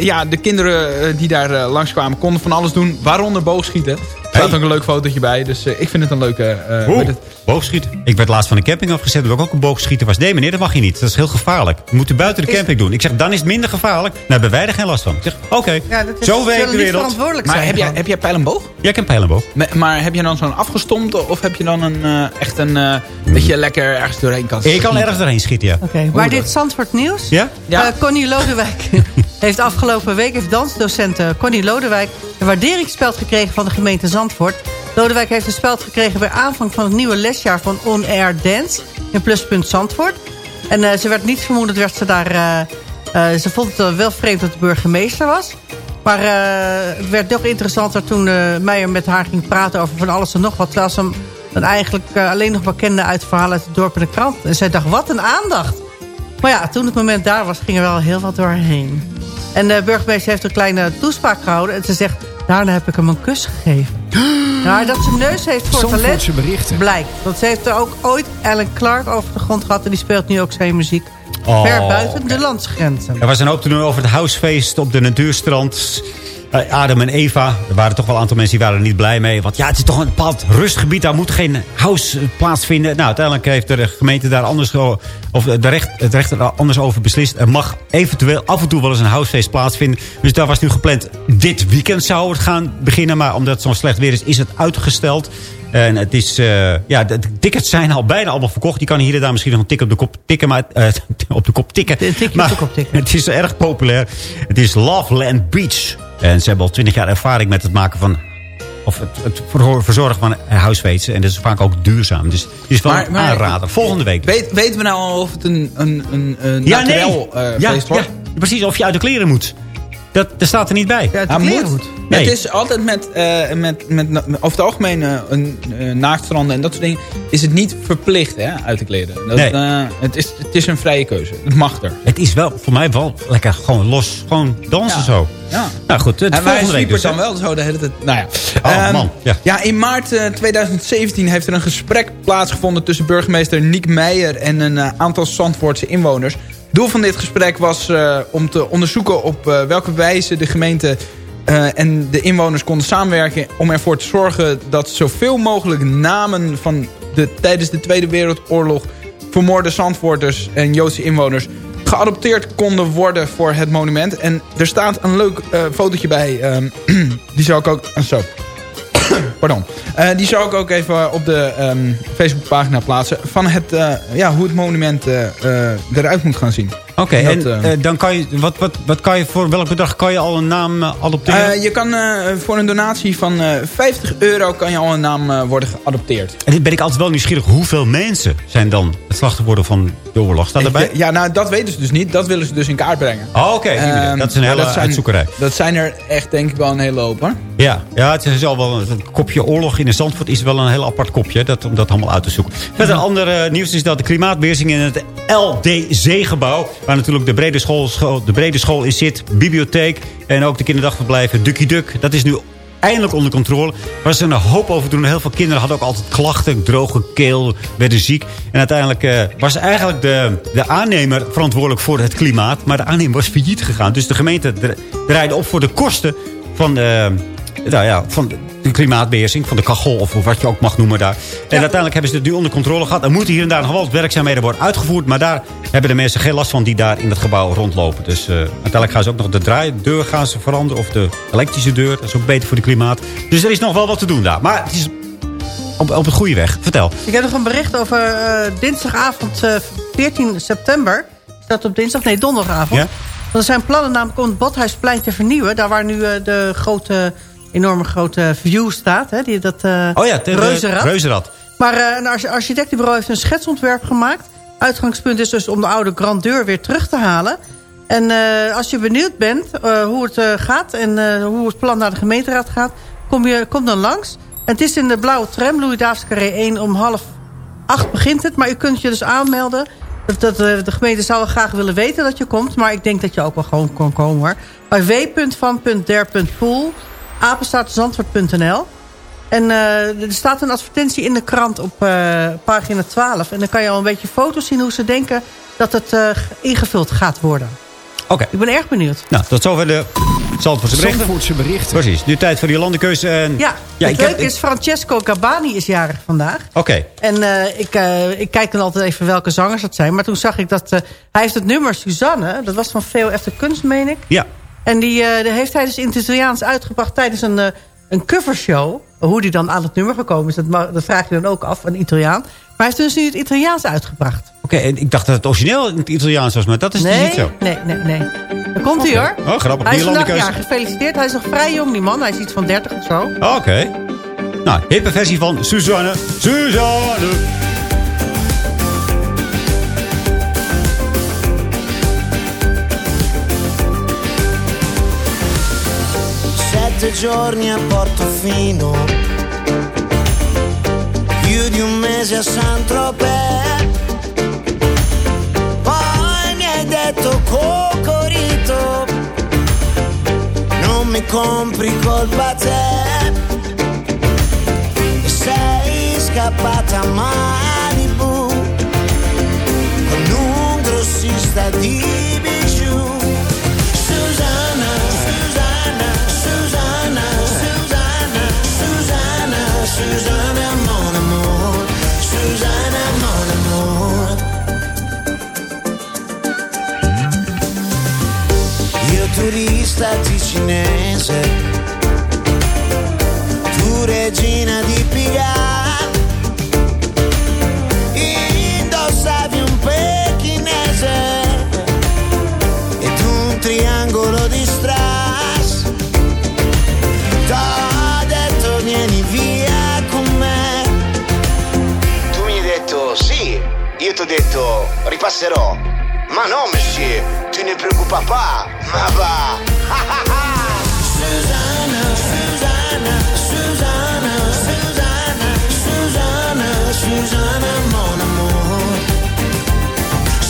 Ja, de kinderen die daar langskwamen konden van alles doen, waaronder boogschieten. Er staat Hey. ook een leuk fotootje bij, dus eh, ik vind het een leuke... eh, Oeh, met het- boogschieten. Ik werd laatst van de camping afgezet. omdat ik ook een boogschieter was. Nee meneer, dat mag je niet. Dat is heel gevaarlijk. Je moet u buiten de Is- camping doen. Ik zeg, dan is het minder gevaarlijk. Nou hebben wij er geen last van. Ik zeg, oké. Ja, dat is- Zo werkt de wereld. verantwoordelijk Maar zijn heb jij, heb jij pijl en boog? Ja, ik heb een pijlenboog. Me- Maar heb je dan zo'n afgestompt of heb je dan een eh, echt een eh, dat je lekker ergens doorheen kan Ik kan schieten? ergens doorheen schieten, ja. Oké, maar dit Zandvoort nieuws. Ja? Ja. Connie Lodewijk heeft afgelopen week, heeft dansdocent eh, Connie Lodewijk... een waarderingsspeld gekregen van de gemeente Zandvoort. Lodewijk heeft een speld gekregen bij aanvang van het nieuwe lesjaar van On Air Dance... in Pluspunt Zandvoort. En eh, ze werd niet vermoedend, werd ze daar... eh, ze vond het wel vreemd dat de burgemeester was. Maar het werd nog interessanter toen Meijer met haar ging praten over van alles en nog wat. Terwijl ze hem dan eigenlijk alleen nog maar kende uit verhalen uit het dorp en de krant. En zij dacht, wat een aandacht. Maar ja, toen het moment daar was, ging er wel heel wat doorheen. En de burgemeester heeft een kleine toespraak gehouden. En ze zegt, daarna heb ik hem een kus gegeven. Nou, dat ze een neus heeft voor talent, blijkt. Want ze heeft er ook ooit Alan Clark over de grond gehad. En die speelt nu ook zijn muziek. Oh, ver buiten de landsgrenzen. Er was een hoop te doen over het huisfeest op de natuurstrand. Eh, Adam en Eva, er waren toch wel een aantal mensen die waren er niet blij mee. Want ja, het is toch een bepaald rustgebied. Daar moet geen house eh, plaatsvinden. Nou, uiteindelijk heeft de gemeente daar anders, of de recht, het recht er anders over beslist. Er mag eventueel af en toe wel eens een housefeest plaatsvinden. Dus daar was nu gepland. Dit weekend zou het gaan beginnen. Maar omdat het zo'n slecht weer is, is het uitgesteld. En het is, eh, ja, de tickets zijn al bijna allemaal verkocht. Je kan hier en daar misschien nog een tik op de kop tikken. Maar, eh, op de kop tikken. Maar de kop tikken. Het is erg populair. Het is Loveland Beach. En ze hebben al twintig jaar ervaring met het maken van... Of het, het verzorgen van huisfeesten. En dat is vaak ook duurzaam. Dus het is wel Maar- een maar- aanrader. Volgende week. Weet, weten we nou al of het een, een, een, een Ja, nee. eh, ja, feest wordt? ja, precies. Of je uit de kleren moet. Dat, dat staat er niet bij. Ja, het moet. Nee. Het is altijd met, eh, met, met, met over het algemeen eh, een uh, naaktstranden en dat soort dingen is het niet verplicht hè, uit te kleden. Dat, Nee. eh, het, is, het is een vrije keuze. Het mag er. Het is wel voor mij wel lekker gewoon los. Gewoon dansen Ja. zo. Ja. Nou goed, het En wij volgende week dus. dan wel zo de hele tijd. Nou ja. Oh, Ehm, man, ja. in maart eh, 2017 heeft er een gesprek plaatsgevonden tussen burgemeester Niek Meijer en een eh, aantal Zandvoortse inwoners. Doel van dit gesprek was eh, om te onderzoeken op eh, welke wijze de gemeente eh, en de inwoners konden samenwerken om ervoor te zorgen dat zoveel mogelijk namen van de tijdens de Tweede Wereldoorlog vermoorde Zandvoorters en Joodse inwoners geadopteerd konden worden voor het monument. En er staat een leuk fotootje bij. ehm, die zou ik ook... ah, zo. Pardon. Eh, die zou ik ook even op de ehm, Facebookpagina plaatsen. Van het, eh, ja, hoe het monument eh, eruit moet gaan zien. Oké, Dat, en dan kan je, wat, wat, wat kan je voor welk bedrag kan je al een naam adopteren? Je kan voor een donatie van eh 50 euro kan je al een naam worden geadopteerd. en dan ben ik altijd wel nieuwsgierig. Hoeveel mensen zijn dan het slachtoffer van de oorlog? Staat erbij? Ja, nou, dat weten ze dus niet. Dat willen ze dus in kaart brengen. Oh, oké. Ehm, dat is een hele zijn- uitzoekerij. Dat zijn er echt denk ik wel een hele hoop hoor. Ja, ja, het is al wel een kopje oorlog in de Zandvoort is wel een heel apart kopje. Dat, om dat allemaal uit te zoeken. Verder ander eh, nieuws is dat de klimaatbeheersing in het LDC-gebouw... waar natuurlijk de brede school, de brede school in zit, bibliotheek... en ook de kinderdagverblijven Ducky Duck. Dat is nu eindelijk onder controle. Waar ze een hoop over doen. Heel veel kinderen hadden ook altijd klachten. Droge keel, werden ziek. En uiteindelijk eh, was eigenlijk de, de aannemer verantwoordelijk voor het klimaat. Maar de aannemer was failliet gegaan. Dus de gemeente dra- draaide op voor de kosten van de, nou ja, van de klimaatbeheersing. Van de kachel of wat je ook mag noemen daar. En uiteindelijk hebben ze het nu onder controle gehad. Er moeten hier en daar nog wel werkzaamheden worden uitgevoerd. Maar daar hebben de mensen geen last van die daar in het gebouw rondlopen. Dus eh, uiteindelijk gaan ze ook nog de draaideur gaan ze veranderen. Of de elektrische deur. Dat is ook beter voor het klimaat. Dus er is nog wel wat te doen daar. Maar het is op, op het goede weg. Vertel. Ik heb nog een bericht over eh, dinsdagavond eh, 14 september. Is dat op dinsdag? Nee, donderdagavond. Ja? Want er zijn plannen namelijk om het Badhuisplein te vernieuwen. Daar waar nu eh, de grote, enorme grote view staat. Hè, die, dat eh Oh ja, de reuzenrad. reuzenrad. Maar eh, een arch- architectenbureau heeft een schetsontwerp gemaakt. Uitgangspunt is dus om de oude grandeur weer terug te halen. En eh, als je benieuwd bent hoe het gaat en hoe het plan naar de gemeenteraad gaat... kom, je, kom dan langs. En het is in de blauwe tram, Louis Davids Carré 1, om half acht begint het. Maar je kunt je dus aanmelden. Dat, de gemeente zou wel graag willen weten dat je komt. Maar ik denk dat je ook wel gewoon kon komen hoor. Bij w.van.der.pool, apenstaartzandvoort.nl. En eh, er staat een advertentie in de krant op eh, pagina 12. En dan kan je al een beetje foto's zien hoe ze denken dat het eh, ingevuld gaat worden. Oké. Ik ben erg benieuwd. Nou, tot zover de Zandvoortse berichten. Zandvoortse berichten. Precies. Nu tijd voor die landenkeuze. En... Ja, ja het ik leuke heb- is Francesco Gabani is jarig vandaag. Oké. En eh, ik, eh, ik kijk dan altijd even welke zangers dat zijn. Maar toen zag ik dat... eh, hij heeft het nummer Suzanne. Dat was van VOF de Kunst, meen ik. Ja. En die, eh, die heeft hij dus in het Italiaans uitgebracht tijdens een, eh, een covershow. Hoe die dan aan het nummer gekomen is, dat, dat vraag je dan ook af, een Italiaan. Maar hij heeft dus nu het Italiaans uitgebracht. Oké, en ik dacht dat het origineel in het Italiaans was, maar dat is dus niet zo. nee, nee, nee. Daar komt hij hoor. Oh, grappig. Hij is vandaag landenkeuze. ja, gefeliciteerd. Hij is nog vrij jong, die man. Hij is iets van 30 of zo. Oké. Nou, hippe versie van Suzanne. Suzanne. Giorni a Portofino, più di un mese a Saint-Tropez. Poi mi hai detto Cocorito, non mi compri colpa te. Sei scappata a Malibu con un grossista di Susanna, mon amour, Susanna, mon amour. Io turista ticinese, tu regina di Pigalle, detto ripasserò. Ma no, monsieur, tu ne preoccupa pas, ma va. Susanna, Susanna, Susanna, Susanna, Susanna, Susanna, mon amour.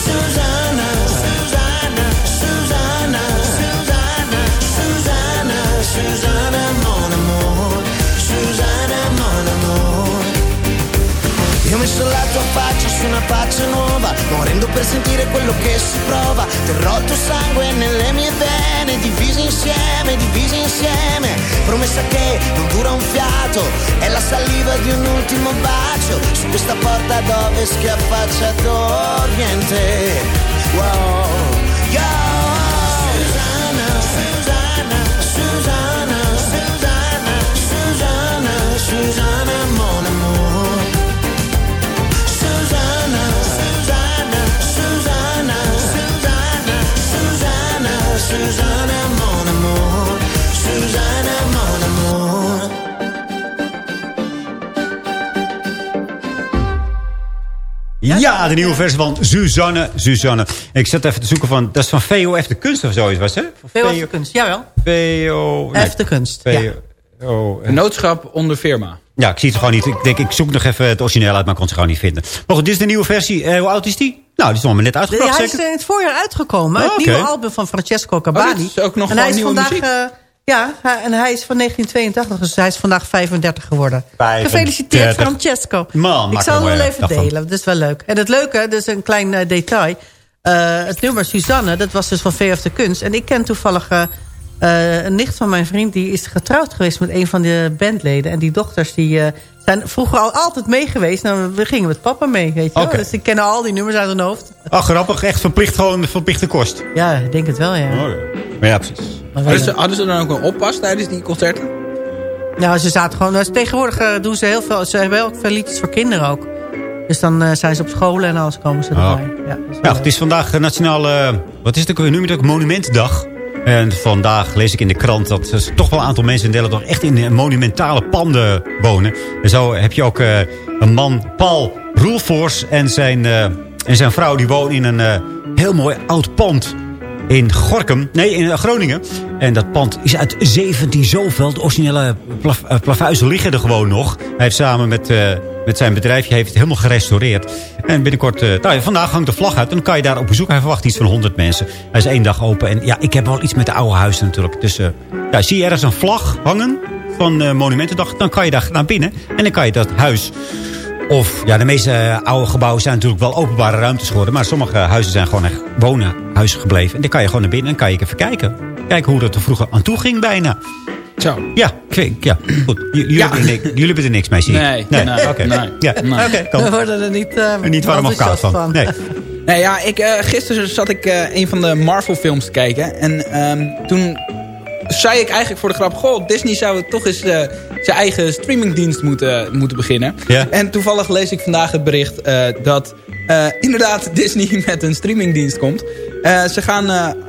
Susanna, Susanna, Susanna, Susanna, Susanna, Susanna, mon amour. Susanna, mon amour. Su una faccia nuova, morendo per sentire quello che si prova. Terrò il tuo sangue nelle mie vene, divisi insieme, divisi insieme. Promessa che non dura un fiato, è la saliva di un ultimo bacio. Su questa porta dove schiaffaccia d'Oriente. Wow, yo. Susanna, mon amour, mon amour. Ja, de nieuwe versie van Suzanne, Suzanne. Ik zat even te zoeken van, dat is van VOF de Kunst of zoiets, was hè? VOF de Kunst, jawel. VOF de Kunst, ja. Noodschap onder firma. Ja, ik zie het gewoon niet. Ik denk, ik zoek nog even het origineel uit, maar ik kon het gewoon niet vinden. Maar dit is de nieuwe versie. Eh, hoe oud is die? Nou, die is nog maar net Ja, uitgebracht, hij is in het voorjaar uitgekomen. Oh, het nieuwe album van Francesco Oh, Cabani. dit is ook nog en hij is vandaag, eh, ja, en hij is van 1982, dus hij is vandaag 35 geworden. 35. Gefeliciteerd, Francesco. Man, Ik zal het een wel even van. delen, dat is wel leuk. En het leuke, dus een klein eh, detail. Eh, het nummer Suzanne, dat was dus van VF de Kunst. En ik ken toevallig een nicht van mijn vriend... die is getrouwd geweest met een van de bandleden. En die dochters die, zijn vroeger al altijd mee geweest. Nou, we gingen met papa mee, weet je wel. Oké. Dus die kennen al die nummers uit hun hoofd. Oh, grappig. Echt verplicht gewoon verplichte kost. Ja, ik denk het wel, ja. Maar ja, precies. Maar Hadden ze, hadden ze dan ook een oppas tijdens die concerten? Nou, ze zaten gewoon... dus tegenwoordig eh, doen ze heel veel... Ze hebben ook veel liedjes voor kinderen ook. Dus dan eh, zijn ze op scholen en alles komen ze erbij. Oh. Ja, dus, Ja, het is vandaag nationale, wat is het ook, weer? noem je het ook, monumentendag. En vandaag lees ik in de krant dat er toch wel een aantal mensen in nog echt in monumentale panden wonen. En zo heb je ook eh, een man, Paul Roelfors en zijn, eh, en zijn vrouw, die wonen in een eh, heel mooi oud pand in Gorkum, nee, in eh, Groningen. En dat pand is uit 17 zoveel. De originele plaf, eh, liggen er gewoon nog. Hij heeft samen met, eh, met zijn bedrijfje heeft het helemaal gerestaureerd. En binnenkort, eh, nou vandaag hangt de vlag uit. En dan kan je daar op bezoek. Hij verwacht iets van 100 mensen. Hij is één dag open. En ja, ik heb wel iets met de oude huizen natuurlijk. Dus eh, ja, zie je ergens een vlag hangen van eh, Monumentendag. Dan kan je daar naar binnen. En dan kan je dat huis... Of, ja, de meeste eh, oude gebouwen zijn natuurlijk wel openbare ruimtes geworden. Maar sommige huizen zijn gewoon echt wonenhuizen gebleven. En dan kan je gewoon naar binnen en kan je even kijken. Kijken hoe dat er vroeger aan toe ging bijna. Zo. Ja, ik ja goed. J- Jullie, Ja. Hebben er niks, jullie hebben er niks mee, zie ik. Nee, nee, oké. nee. Ja, Nee. We worden er niet, eh, Niet warm of koud van. Nee. Nee, ja, ik, eh, gisteren zat ik eh, een van de Marvel films te kijken. En ehm, toen zei ik eigenlijk voor de grap... Goh, Disney zou toch eens eh, zijn eigen streamingdienst moeten, moeten beginnen. Ja. En toevallig lees ik vandaag het bericht eh, dat eh, inderdaad Disney met een streamingdienst komt. Ze gaan,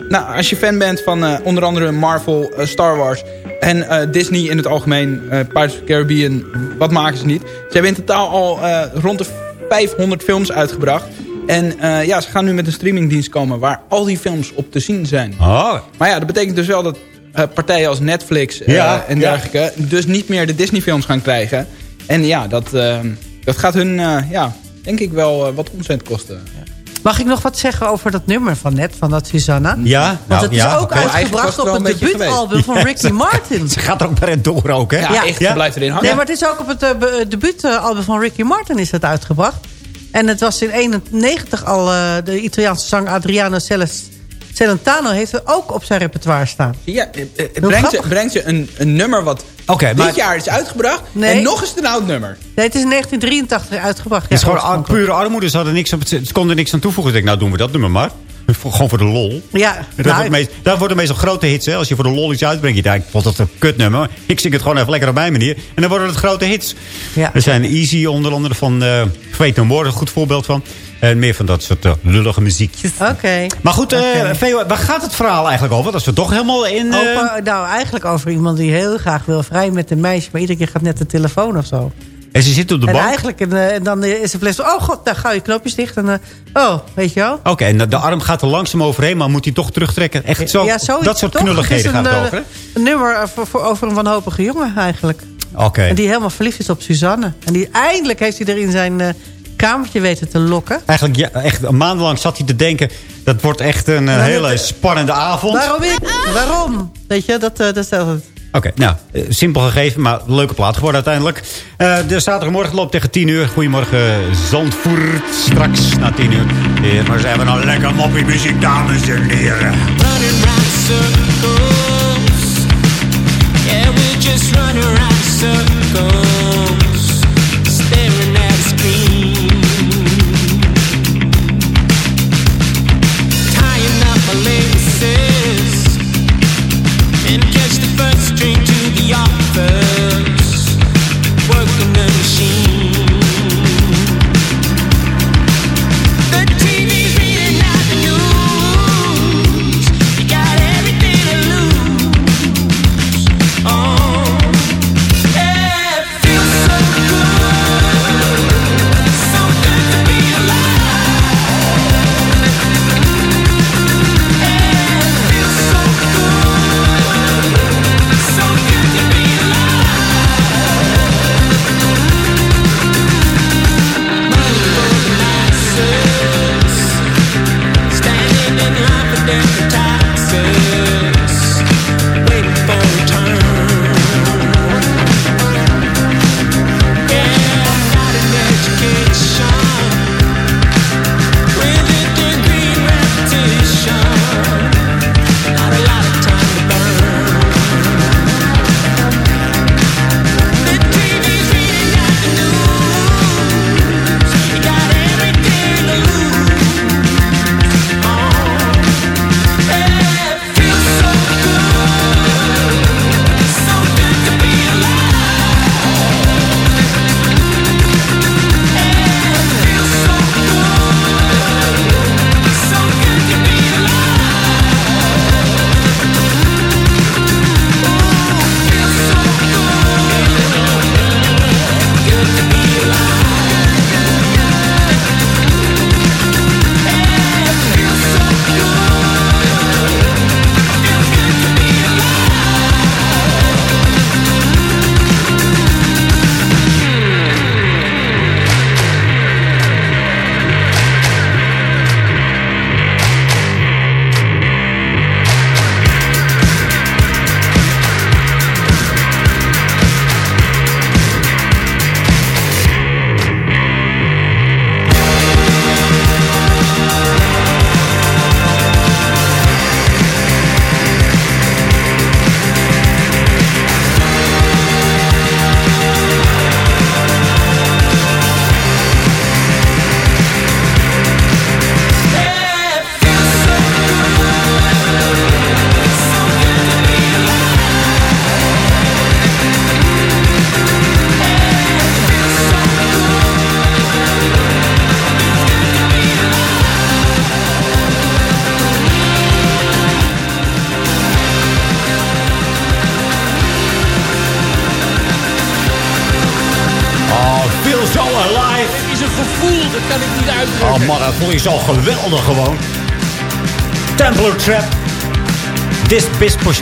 nou, als je fan bent van onder andere Marvel, Star Wars... en Disney in het algemeen, Pirates of the Caribbean, wat maken ze niet? Ze hebben in totaal al rond de 500 films uitgebracht... En ja, ze gaan nu met een streamingdienst komen waar al die films op te zien zijn. Oh, Maar ja, dat betekent dus wel dat eh, partijen als Netflix eh, Ja, en ja. dergelijke... dus niet meer de Disney films gaan krijgen. En ja, dat, eh, dat gaat hun, eh, ja, denk ik wel wat omzet kosten. Mag ik nog wat zeggen over dat nummer van net, van dat Susanna? Ja, Want nou, het is ja, ook uitgebracht het op het debuutalbum van Ricky Martin. Ze gaat er ook bij door ook, hè? Ja, echt, Ja. blijft erin hangen. Nee, maar het is ook op het be- debuutalbum van Ricky Martin is het uitgebracht. En het was in 91 al eh, de Italiaanse zanger Adriano Celes- Celentano heeft het ook op zijn repertoire staan. Ja, eh, eh, brengt, ze, brengt ze een, een nummer wat maar dit jaar is uitgebracht... Nee. en nog eens een oud nummer. Nee, het is in 1983 uitgebracht. het is ja, gewoon pure armoede. Ze, hadden niks, op het- ze konden niks aan toevoegen. Ik denk, nou doen we dat nummer maar. Gewoon voor de lol. Ja, Dat, nou, wordt meest, dat worden meestal grote hits. Hè? Als je voor de lol iets uitbrengt. Je denkt, wat dat een kutnummer. Ik zing het gewoon even lekker op mijn manier. En dan worden het grote hits. Ja. Er zijn Easy onder andere van uh, Fate No More. Een goed voorbeeld van. En meer van dat soort eh, lullige muziekjes. Oké. Maar goed, eh. Veo, waar gaat het verhaal eigenlijk over? Dat is we toch helemaal in... eh, Over- nou, eigenlijk over iemand die heel graag wil vrij met een meisje... maar iedere keer gaat net de telefoon of zo. En ze zit op de en bank. eigenlijk en, en dan is de fles... oh god, daar ga je knopjes dicht. En, oh, weet je wel? Oké, en de, arm gaat er langzaam overheen, maar moet hij toch terugtrekken? Echt zo, ja, zoiets, dat soort toch? knulligheden gaat het over, hè? Een nummer voor, voor, over een wanhopige jongen eigenlijk. Oké. En die helemaal verliefd is op Suzanne. En die eindelijk heeft hij er in zijn kamertje weten te lokken. Eigenlijk, ja, echt maandenlang zat hij te denken... dat wordt echt een eh, hele spannende avond. Waarom ik? Waarom? Weet je, dat, eh, dat is altijd... Oké, nou, eh, simpel gegeven, maar leuke plaat geworden uiteindelijk. Eh, de zaterdagmorgen loopt tegen 10 uur. Goedemorgen Zandvoort. Straks na 10 uur. Hier, maar ze hebben nog lekker moppie muziek, dames en heren. Running round circles. Yeah, we just run around circles. Je zo geweldig gewoon. Templar Trap. This,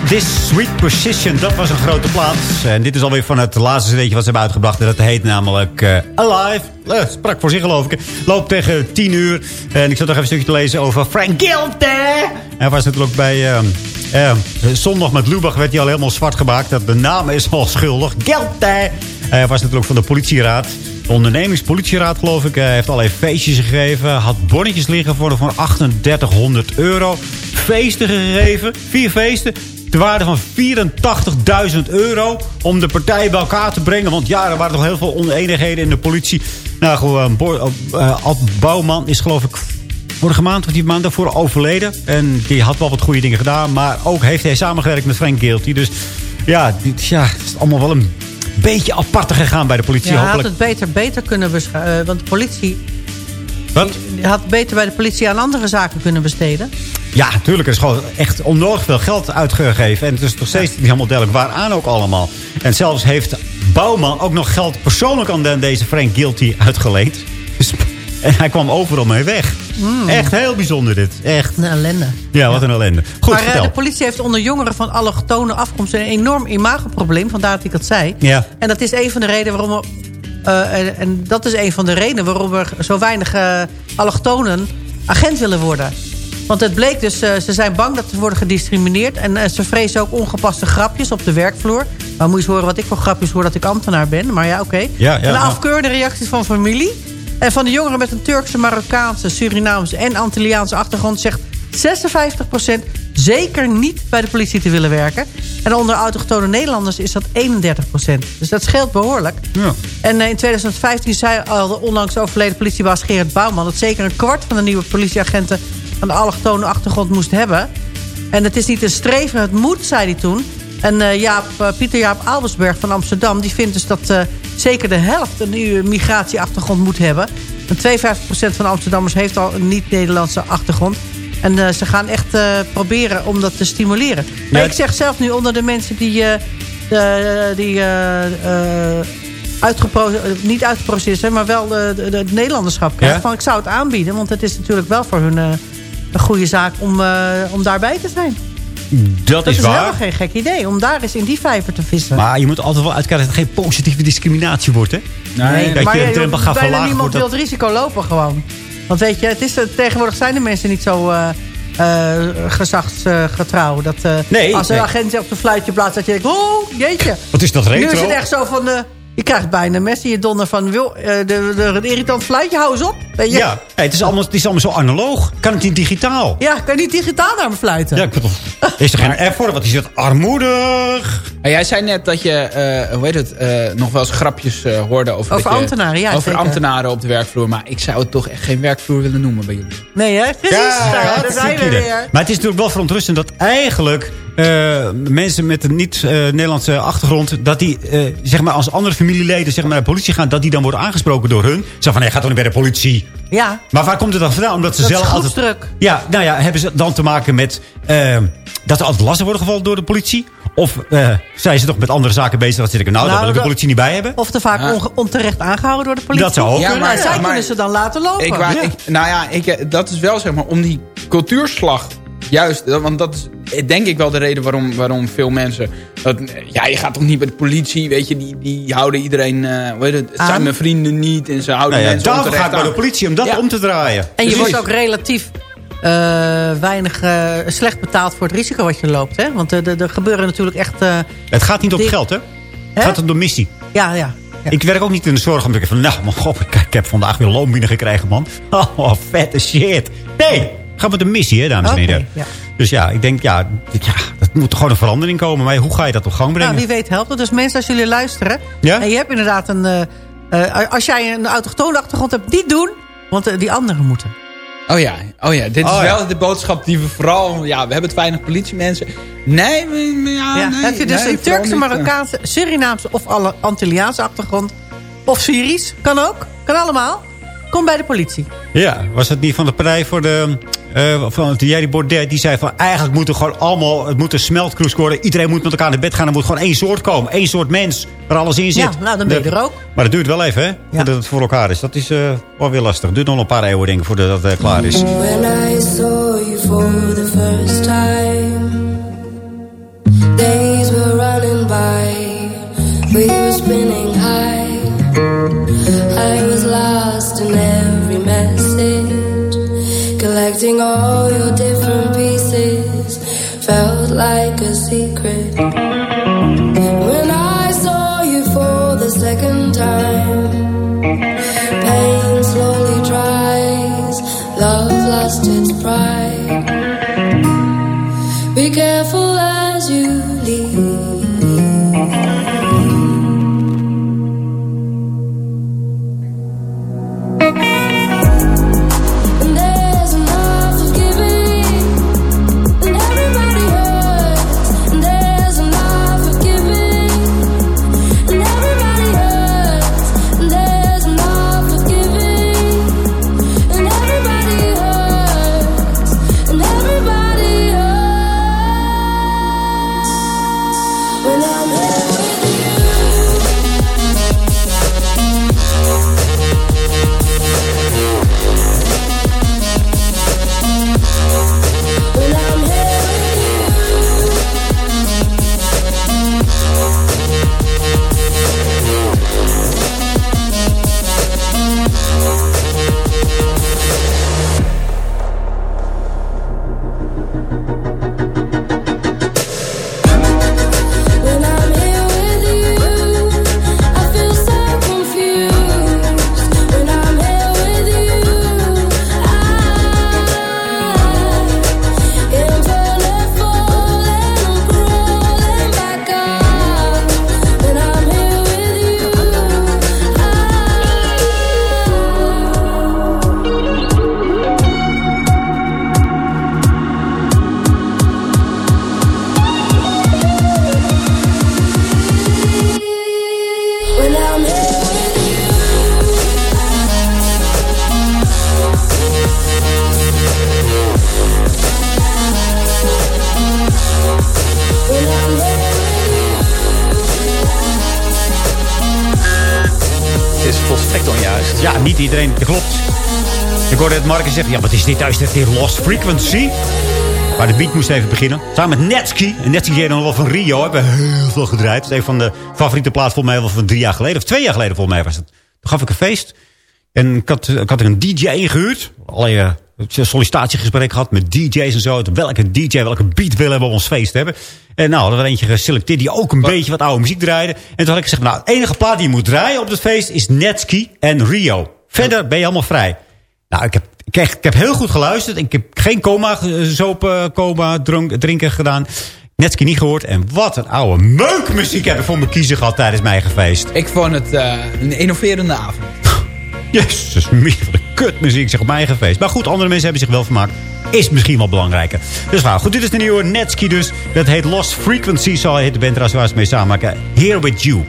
this, Sweet Position, dat was een grote plaats. En dit is alweer van het laatste cd'tje wat ze hebben uitgebracht. En dat heet namelijk eh, Alive. Eh, sprak voor zich geloof ik. Loopt tegen 10 uur. En ik zat nog even een stukje te lezen over Frank Guilty. Hij was natuurlijk bij... eh, zondag met Lubach werd hij al helemaal zwart gemaakt. Dat de naam is al schuldig. Guilty. Hij was natuurlijk van de politieraad. De ondernemingspolitieraad, geloof ik. Hij heeft allerlei feestjes gegeven. Had bonnetjes liggen voor, voor 3800 euro. Feesten gegeven. Vier feesten. De waarde van 84.000 euro. Om de partij bij elkaar te brengen. Want ja, er waren toch heel veel oneenigheden in de politie. Nou, gewoon, Bo- eh, Ad Bouwman is geloof ik vorige maand of die maand daarvoor overleden. En die had wel wat goede dingen gedaan. Maar ook heeft hij samengewerkt met Frank Guilty. Dus ja, dit, ja, het is allemaal wel een beetje aparter gegaan bij de politie. Ja, hij had het beter, beter kunnen beschrijven. want de politie Wat? had beter bij de politie aan andere zaken kunnen besteden. Ja, natuurlijk. Er is gewoon echt onnodig veel geld uitgegeven. En het is nog steeds niet helemaal duidelijk waaraan ook allemaal. En zelfs heeft Bouwman ook nog geld persoonlijk aan de- deze Frank Guilty uitgeleend. Dus, en hij kwam overal mee weg. Echt heel bijzonder dit. Echt. Een ellende. Ja, wat een ellende. Goed, maar eh, de politie heeft onder jongeren van allochtone afkomst... een enorm imagoprobleem, vandaar dat ik dat zei. Ja. En dat is een van de redenen waarom... Er, eh, en, en dat is een van de redenen waarom er zo weinig eh, allochtonen agent willen worden. Want het bleek dus, eh, ze zijn bang dat ze worden gediscrimineerd. En ze vrezen ook ongepaste grapjes op de werkvloer. Maar moet je eens horen wat ik voor grapjes hoor dat ik ambtenaar ben. Maar ja, oké. Ja, ja, en de afkeurde reacties van familie. En van de jongeren met een Turkse, Marokkaanse, Surinaamse en Antilliaanse achtergrond... zegt 56% zeker niet bij de politie te willen werken. En onder autochtone Nederlanders is dat 31%. Dus dat scheelt behoorlijk. Ja. En eh, in 2015 zei al de onlangs overleden politiebaas Gerard Bouwman... dat zeker een kwart van de nieuwe politieagenten... een allochtone achtergrond moest hebben. En het is niet een streven, het moet, zei hij toen. En eh, Jaap, eh, Pieter Jaap Albersberg van Amsterdam... die vindt dus dat zeker de helft een nieuwe migratieachtergrond moet hebben. En 52% van de Amsterdammers heeft al een niet-Nederlandse achtergrond. En eh, ze gaan echt eh, proberen om dat te stimuleren. Maar ik zeg zelf nu onder de mensen die... de- die niet uitgeprocedeerd zijn, maar wel het Nederlanderschap krijgen. Ja? Van, ik zou het aanbieden, want het is natuurlijk wel voor hun een goede zaak om, om daarbij te zijn. Dat, Dat is is waar. helemaal geen gek idee, om daar eens in die vijver te vissen. Maar je moet altijd wel uitkijken dat er geen positieve discriminatie wordt, hè? Nee, dat maar je je- de drempel gaat bijna verlagen. niemand wil het risico lopen gewoon. Want weet je, het is, eh, tegenwoordig zijn de mensen niet zo eh eh, gezagsgetrouw. dat Nee, als een nee. agent op de fluitje blaast, dat je denkt, oh, jeetje. Wat is dat Nu is retro? het echt zo van, eh, je krijgt bijna een mes in je donder van, wil, eh, de, de, een irritant fluitje, hou eens op. Weet je? Ja, hey, het, is allemaal, het is allemaal zo analoog. Kan het niet digitaal? Ja, kan je niet digitaal naar me fluiten? Ja, ik bedoel, is er geen F voor? Wat is het armoedig? Maar jij zei net dat je, eh, hoe heet het, eh, nog wel eens grapjes eh, hoorde over... Over dat je- ambtenaren, ja, Over zeker. ambtenaren op de werkvloer. Maar ik zou het toch echt geen werkvloer willen noemen bij jullie. Nee, hè? Precies. Ja, daar zijn we weer. Maar het is natuurlijk wel verontrustend dat eigenlijk eh, mensen met een niet-Nederlandse achtergrond... dat die, eh, zeg maar, als andere familieleden zeg maar, naar de politie gaan... dat die dan worden aangesproken door hun. Zo van, nee, ga toch niet bij de politie. Ja, Maar waar komt het dan vandaan? Omdat ze dat is zelf altijd... groepsdruk. Ja, nou ja, hebben ze dan te maken met... eh, dat er altijd lastig worden gevallen door de politie? Of eh, zijn ze toch met andere zaken bezig? Dat ze denken, nou, daar Nou, wil ik de politie niet bij hebben. Of te vaak Ja. onterecht aangehouden door de politie. Dat zou ook Ja, kunnen. maar- zij maar- kunnen ze dan laten lopen. Ik, ik, nou ja, ik, dat is wel zeg maar om die cultuurslag. Juist, want dat is eh, denk ik wel de reden waarom, waarom veel mensen... Dat, eh, ja, je gaat toch niet bij de politie, weet je. Die, die houden iedereen... eh hoe heet het, Aan. zijn mijn vrienden niet. En ze houden Nou ja, mensen onterecht ga ik bij de politie om dat Ja. om te draaien. En je Precies. wordt ook relatief eh, weinig slecht betaald voor het risico wat je loopt. Hè? Want er- gebeuren natuurlijk echt... eh, Het gaat niet om geld, hè? Het gaat om de missie. ja, ja. ja. Ik werk ook niet in de zorg. Omdat ik van, nou, man, god, ik, ik heb vandaag weer loon binnengekregen, man. Oh, vette shit. Nee, ga met de missie, hè, dames en heren. ja. Dus ja, ik denk, ja, ja, dat moet gewoon een verandering komen. Maar hoe ga je dat op gang brengen? Nou, wie weet helpt het. Dus mensen, als jullie luisteren... Ja? en je hebt inderdaad een... eh, eh, als jij een autochtone achtergrond hebt, niet doen. Want eh, die anderen moeten. Oh ja, oh ja, dit is Oh ja. wel de boodschap die we vooral... Ja, we hebben te weinig politiemensen. Nee, we- we- ja, Ja, nee, heb je dus nee, een Turkse, eh. Marokkaanse, Surinaamse of alle Antilliaanse achtergrond... of Syrisch, kan ook. Kan allemaal. Kom bij de politie. Ja, was het niet van de partij voor de eh, van Thierry Baudet, die zei van... eigenlijk moeten gewoon allemaal... het moet een smeltcruise worden. Iedereen moet met elkaar naar bed gaan. Er moet gewoon één soort komen. Één soort mens waar alles in zit. Ja, nou, dan ben je De- er ook. Maar dat duurt wel even, hè? Voordat het voor elkaar is. Dat is eh, wel weer lastig. Het duurt nog een paar eeuwen, denk ik, voordat dat eh, klaar is. When I saw you for the first time, all your Het Marcus zeggen. Ja, wat is dit thuis? Dat is Lost Frequency. Maar de beat moest even beginnen. Samen met Netski. En Netski deed nog wel van Rio. Hebben heel veel gedraaid. Dat is een van de favoriete plaats volgens mij wel van drie jaar geleden. Of twee jaar geleden volgens mij was het. Toen gaf ik een feest. En ik had, ik had er een DJ ingehuurd. Allerlei uh, sollicitatiegesprek gehad met DJ's en zo. Welke DJ, welke beat willen we op ons feest hebben. En nou, hadden we eentje geselecteerd die ook een beetje wat oude muziek draaide. En toen had ik gezegd, nou, het enige plaat die je moet draaien op het feest is Netski en Rio. Verder ben je allemaal vrij. Nou, ik heb, ik, heb- ik heb heel goed geluisterd. Ik heb geen coma, eh, zoop, eh, coma dronk, drinken gedaan. Netski niet gehoord. En wat een oude meukmuziek heb ik voor me kiezen gehad tijdens mijn eigen feest. Ik vond het eh, een innoverende avond. Jezus, meer kutmuziek zeg op mijn eigen feest. Maar goed, andere mensen hebben zich wel vermaakt. Is misschien wel belangrijker. Dus nou, goed, dit is de nieuwe Netski dus. Dat heet Lost Frequency, zal heet de band trouwens waar ze mee samenmaken. Here With You.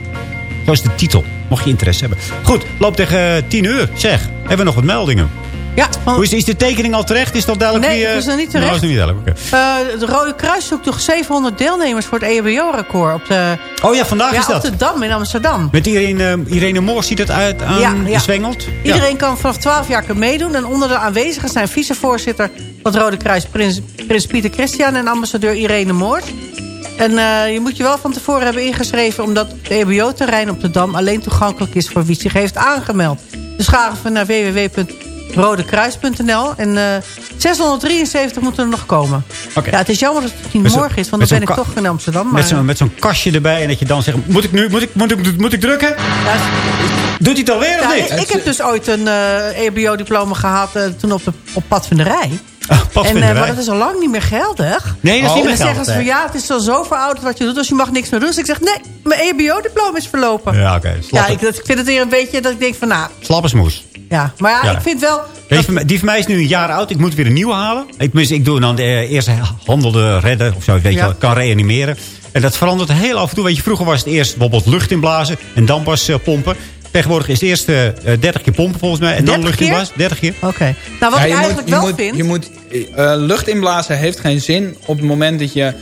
Zo is de titel, mocht je interesse hebben. Goed, loop tegen eh, 10 uur. Zeg, hebben we nog wat meldingen? Ja, Hoe is, is de tekening al terecht? Is dat duidelijk? Nee, eh, het is nog niet Nou, terecht. is nog niet duidelijk. oké. Eh, de Rode Kruis zoekt toch 700 deelnemers voor het EHBO-record. Op de, Oh ja, vandaag ja, is dat. op de Dam in Amsterdam. Met Irene, uh, Irene Moors ziet het uit aan Ja, ja. zwengelt. Iedereen kan vanaf 12 jaar meedoen. En onder de aanwezigen zijn vicevoorzitter van het Rode Kruis... Prins, Prins Pieter Christian en ambassadeur Irene Moort. En eh, je moet je wel van tevoren hebben ingeschreven... omdat het EHBO-terrein op de Dam alleen toegankelijk is... voor wie zich heeft aangemeld. Dus ga even naar www.rodekruis.nl. En eh 673 moeten er nog komen. Ja, het is jammer dat het niet morgen is... want dan ben ik toch in Amsterdam. Maar, Met zo'n met zo'n kastje erbij. En dat je dan zegt, moet ik nu, moet ik, moet ik, moet ik drukken? Doet hij het alweer Ja, of niet? ik, ik heb dus ooit een eh EHBO-diploma gehad... eh, toen op, de, op padvinderij. en, eh, maar dat is al lang niet meer geldig. Nee, dat is niet en meer dan zeggen geldig, ze van ja, het is al zo verouderd wat je doet, dus je mag niks meer doen. Dus ik zeg nee, mijn EHBO-diploma is verlopen. Ja, oké. Ja, ik, dat- ik vind het weer een beetje dat ik denk van nou, Slappersmoes. ja. Maar ja, Ja. ik vind wel... Die van, mij, die van mij is nu een jaar oud. Ik moet weer een nieuwe halen. Ik, tenminste, ik doe dan de eh, eerste handelde redden. Of zo, weet je Ja. Kan reanimeren. En dat verandert heel af en toe. Weet je, vroeger was het eerst bijvoorbeeld lucht inblazen. En dan pas eh, pompen. Tegenwoordig is het eerst eh, 30 keer pompen volgens mij. En dan 30 lucht in keer? blazen. 30 keer. Oké. Nou, wat Ja, ik je eigenlijk moet, je wel moet, vind... Je moet, eh, lucht inblazen heeft geen zin op het moment dat je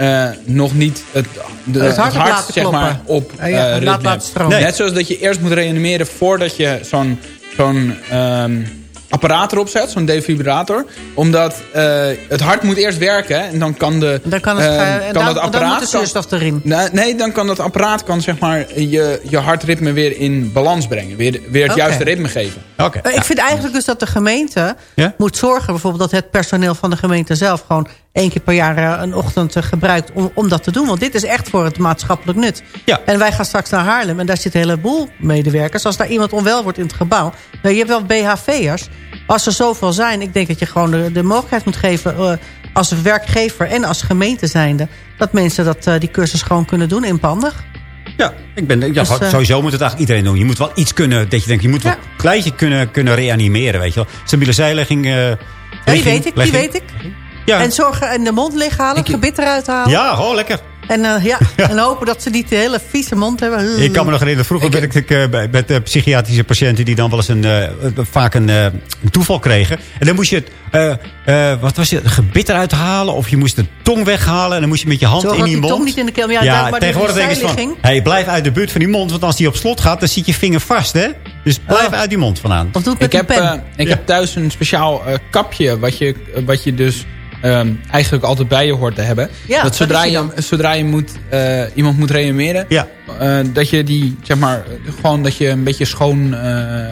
eh, nog niet het, de, Het hart zeg maar, op ja, eh, laat laten hebt. stromen. Net zoals dat je eerst moet reanimeren voordat je zo'n zo'n ehm, apparaat erop zet, zo'n defibrillator. Omdat eh, het hart moet eerst werken en dan kan, de, Dan kan het, en kan dan- het dan apparaat... moet de zuurstof erin. Nee, nee, dan kan dat apparaat kan, zeg maar, je, je hartritme weer in balans brengen. Weer, weer het juiste ritme geven. Oké. Ik vind eigenlijk dus dat de gemeente Ja? moet zorgen... bijvoorbeeld dat het personeel van de gemeente zelf... gewoon één keer per jaar eh, een ochtend eh, gebruikt om, om dat te doen. Want dit is echt voor het maatschappelijk nut. Ja. En wij gaan straks naar Haarlem en daar zitten een heleboel medewerkers. Als daar iemand onwel wordt in het gebouw... Nou, je hebt wel BHV'ers. Als er zoveel zijn, ik denk dat je gewoon de, de mogelijkheid moet geven... eh, als werkgever en als gemeente zijnde... dat mensen dat, die cursus gewoon kunnen doen inpandig. Ja, ik ben, ja Dus, sowieso moet het eigenlijk iedereen doen. Je moet wel iets kunnen, dat je denkt, je moet wel een kleintje kunnen, kunnen reanimeren, weet je wel. Stabiele zijlegging. die weet ik, die legging. weet ik. Ja. En zorgen en de mond leeghalen, het gebit eruit halen. Ja, oh, lekker. En, eh, ja, en hopen dat ze niet de hele vieze mond hebben. Ik kan me nog herinneren, vroeger werkte ik eh, bij, met eh, psychiatrische patiënten... die dan wel eens een, eh, eh, vaak een, eh, een toeval kregen. En dan moest je het, eh, eh, wat was het, gebit eruit halen... of je moest de tong weghalen... en dan moest je met je hand Zorg in die die mond... tong niet in de keel- ja, Ja, maar tegenwoordig denk ik van... Hey, blijf uit de buurt van die mond... want als die op slot gaat, dan zit je vinger vast, hè? Dus blijf Oh. uit die mond vandaan. Of doe het Ik met heb, eh, pen. ik Ja. heb thuis een speciaal eh, kapje wat je, wat je dus ehm, eigenlijk altijd bij je hoort te hebben. Ja, dat zodra je, zodra je moet, eh, iemand moet reanimeren, Ja. eh, dat je die, zeg maar, gewoon dat je een beetje schoon eh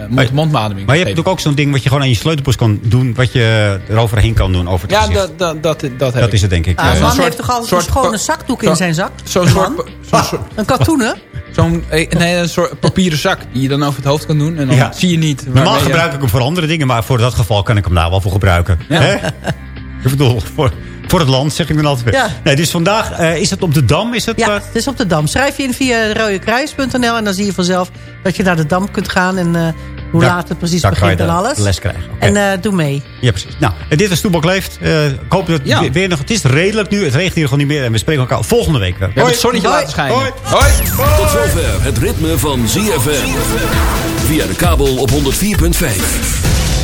mond-mondbademing Maar je hebt natuurlijk ook zo'n ding wat je gewoon aan je sleutelbus kan doen... wat je eroverheen kan doen over het Ja, gezicht. dat, dat, dat, dat heb Dat is het, denk ik. Ah, Ja, man soort- heeft toch altijd soort een schone zakdoek zo- in zijn zak? Zo'n Een soort, zo'n soort, Een katoenen? zo'n, nee, een soort papieren zak die je dan over het hoofd kan doen. En dan Ja. zie je niet. Normaal je- gebruik ik hem voor andere dingen, maar voor dat geval kan ik hem daar wel voor gebruiken. Ja. Ik bedoel, voor, voor het land zeg ik dan altijd weer. Ja. Nee, dus vandaag is is het op de Dam. Is het, Ja, eh, het is op de Dam. Schrijf je in via rodekruis.nl en dan zie je vanzelf dat je naar de Dam kunt gaan. En eh, hoe daar- laat het precies begint en alles. les krijgen. Oké. En eh, doe mee. ja, precies. Nou, en dit is Toebak Leeft. Eh, ik hoop dat het Ja. weer, weer nog... Het is redelijk nu. Het regent hier gewoon niet meer. En we spreken elkaar volgende week weer. We het zonnetje Hoi. laten schijnen. Hoi. Hoi. Tot zover het ritme van ZFM. Via de kabel op 104.5.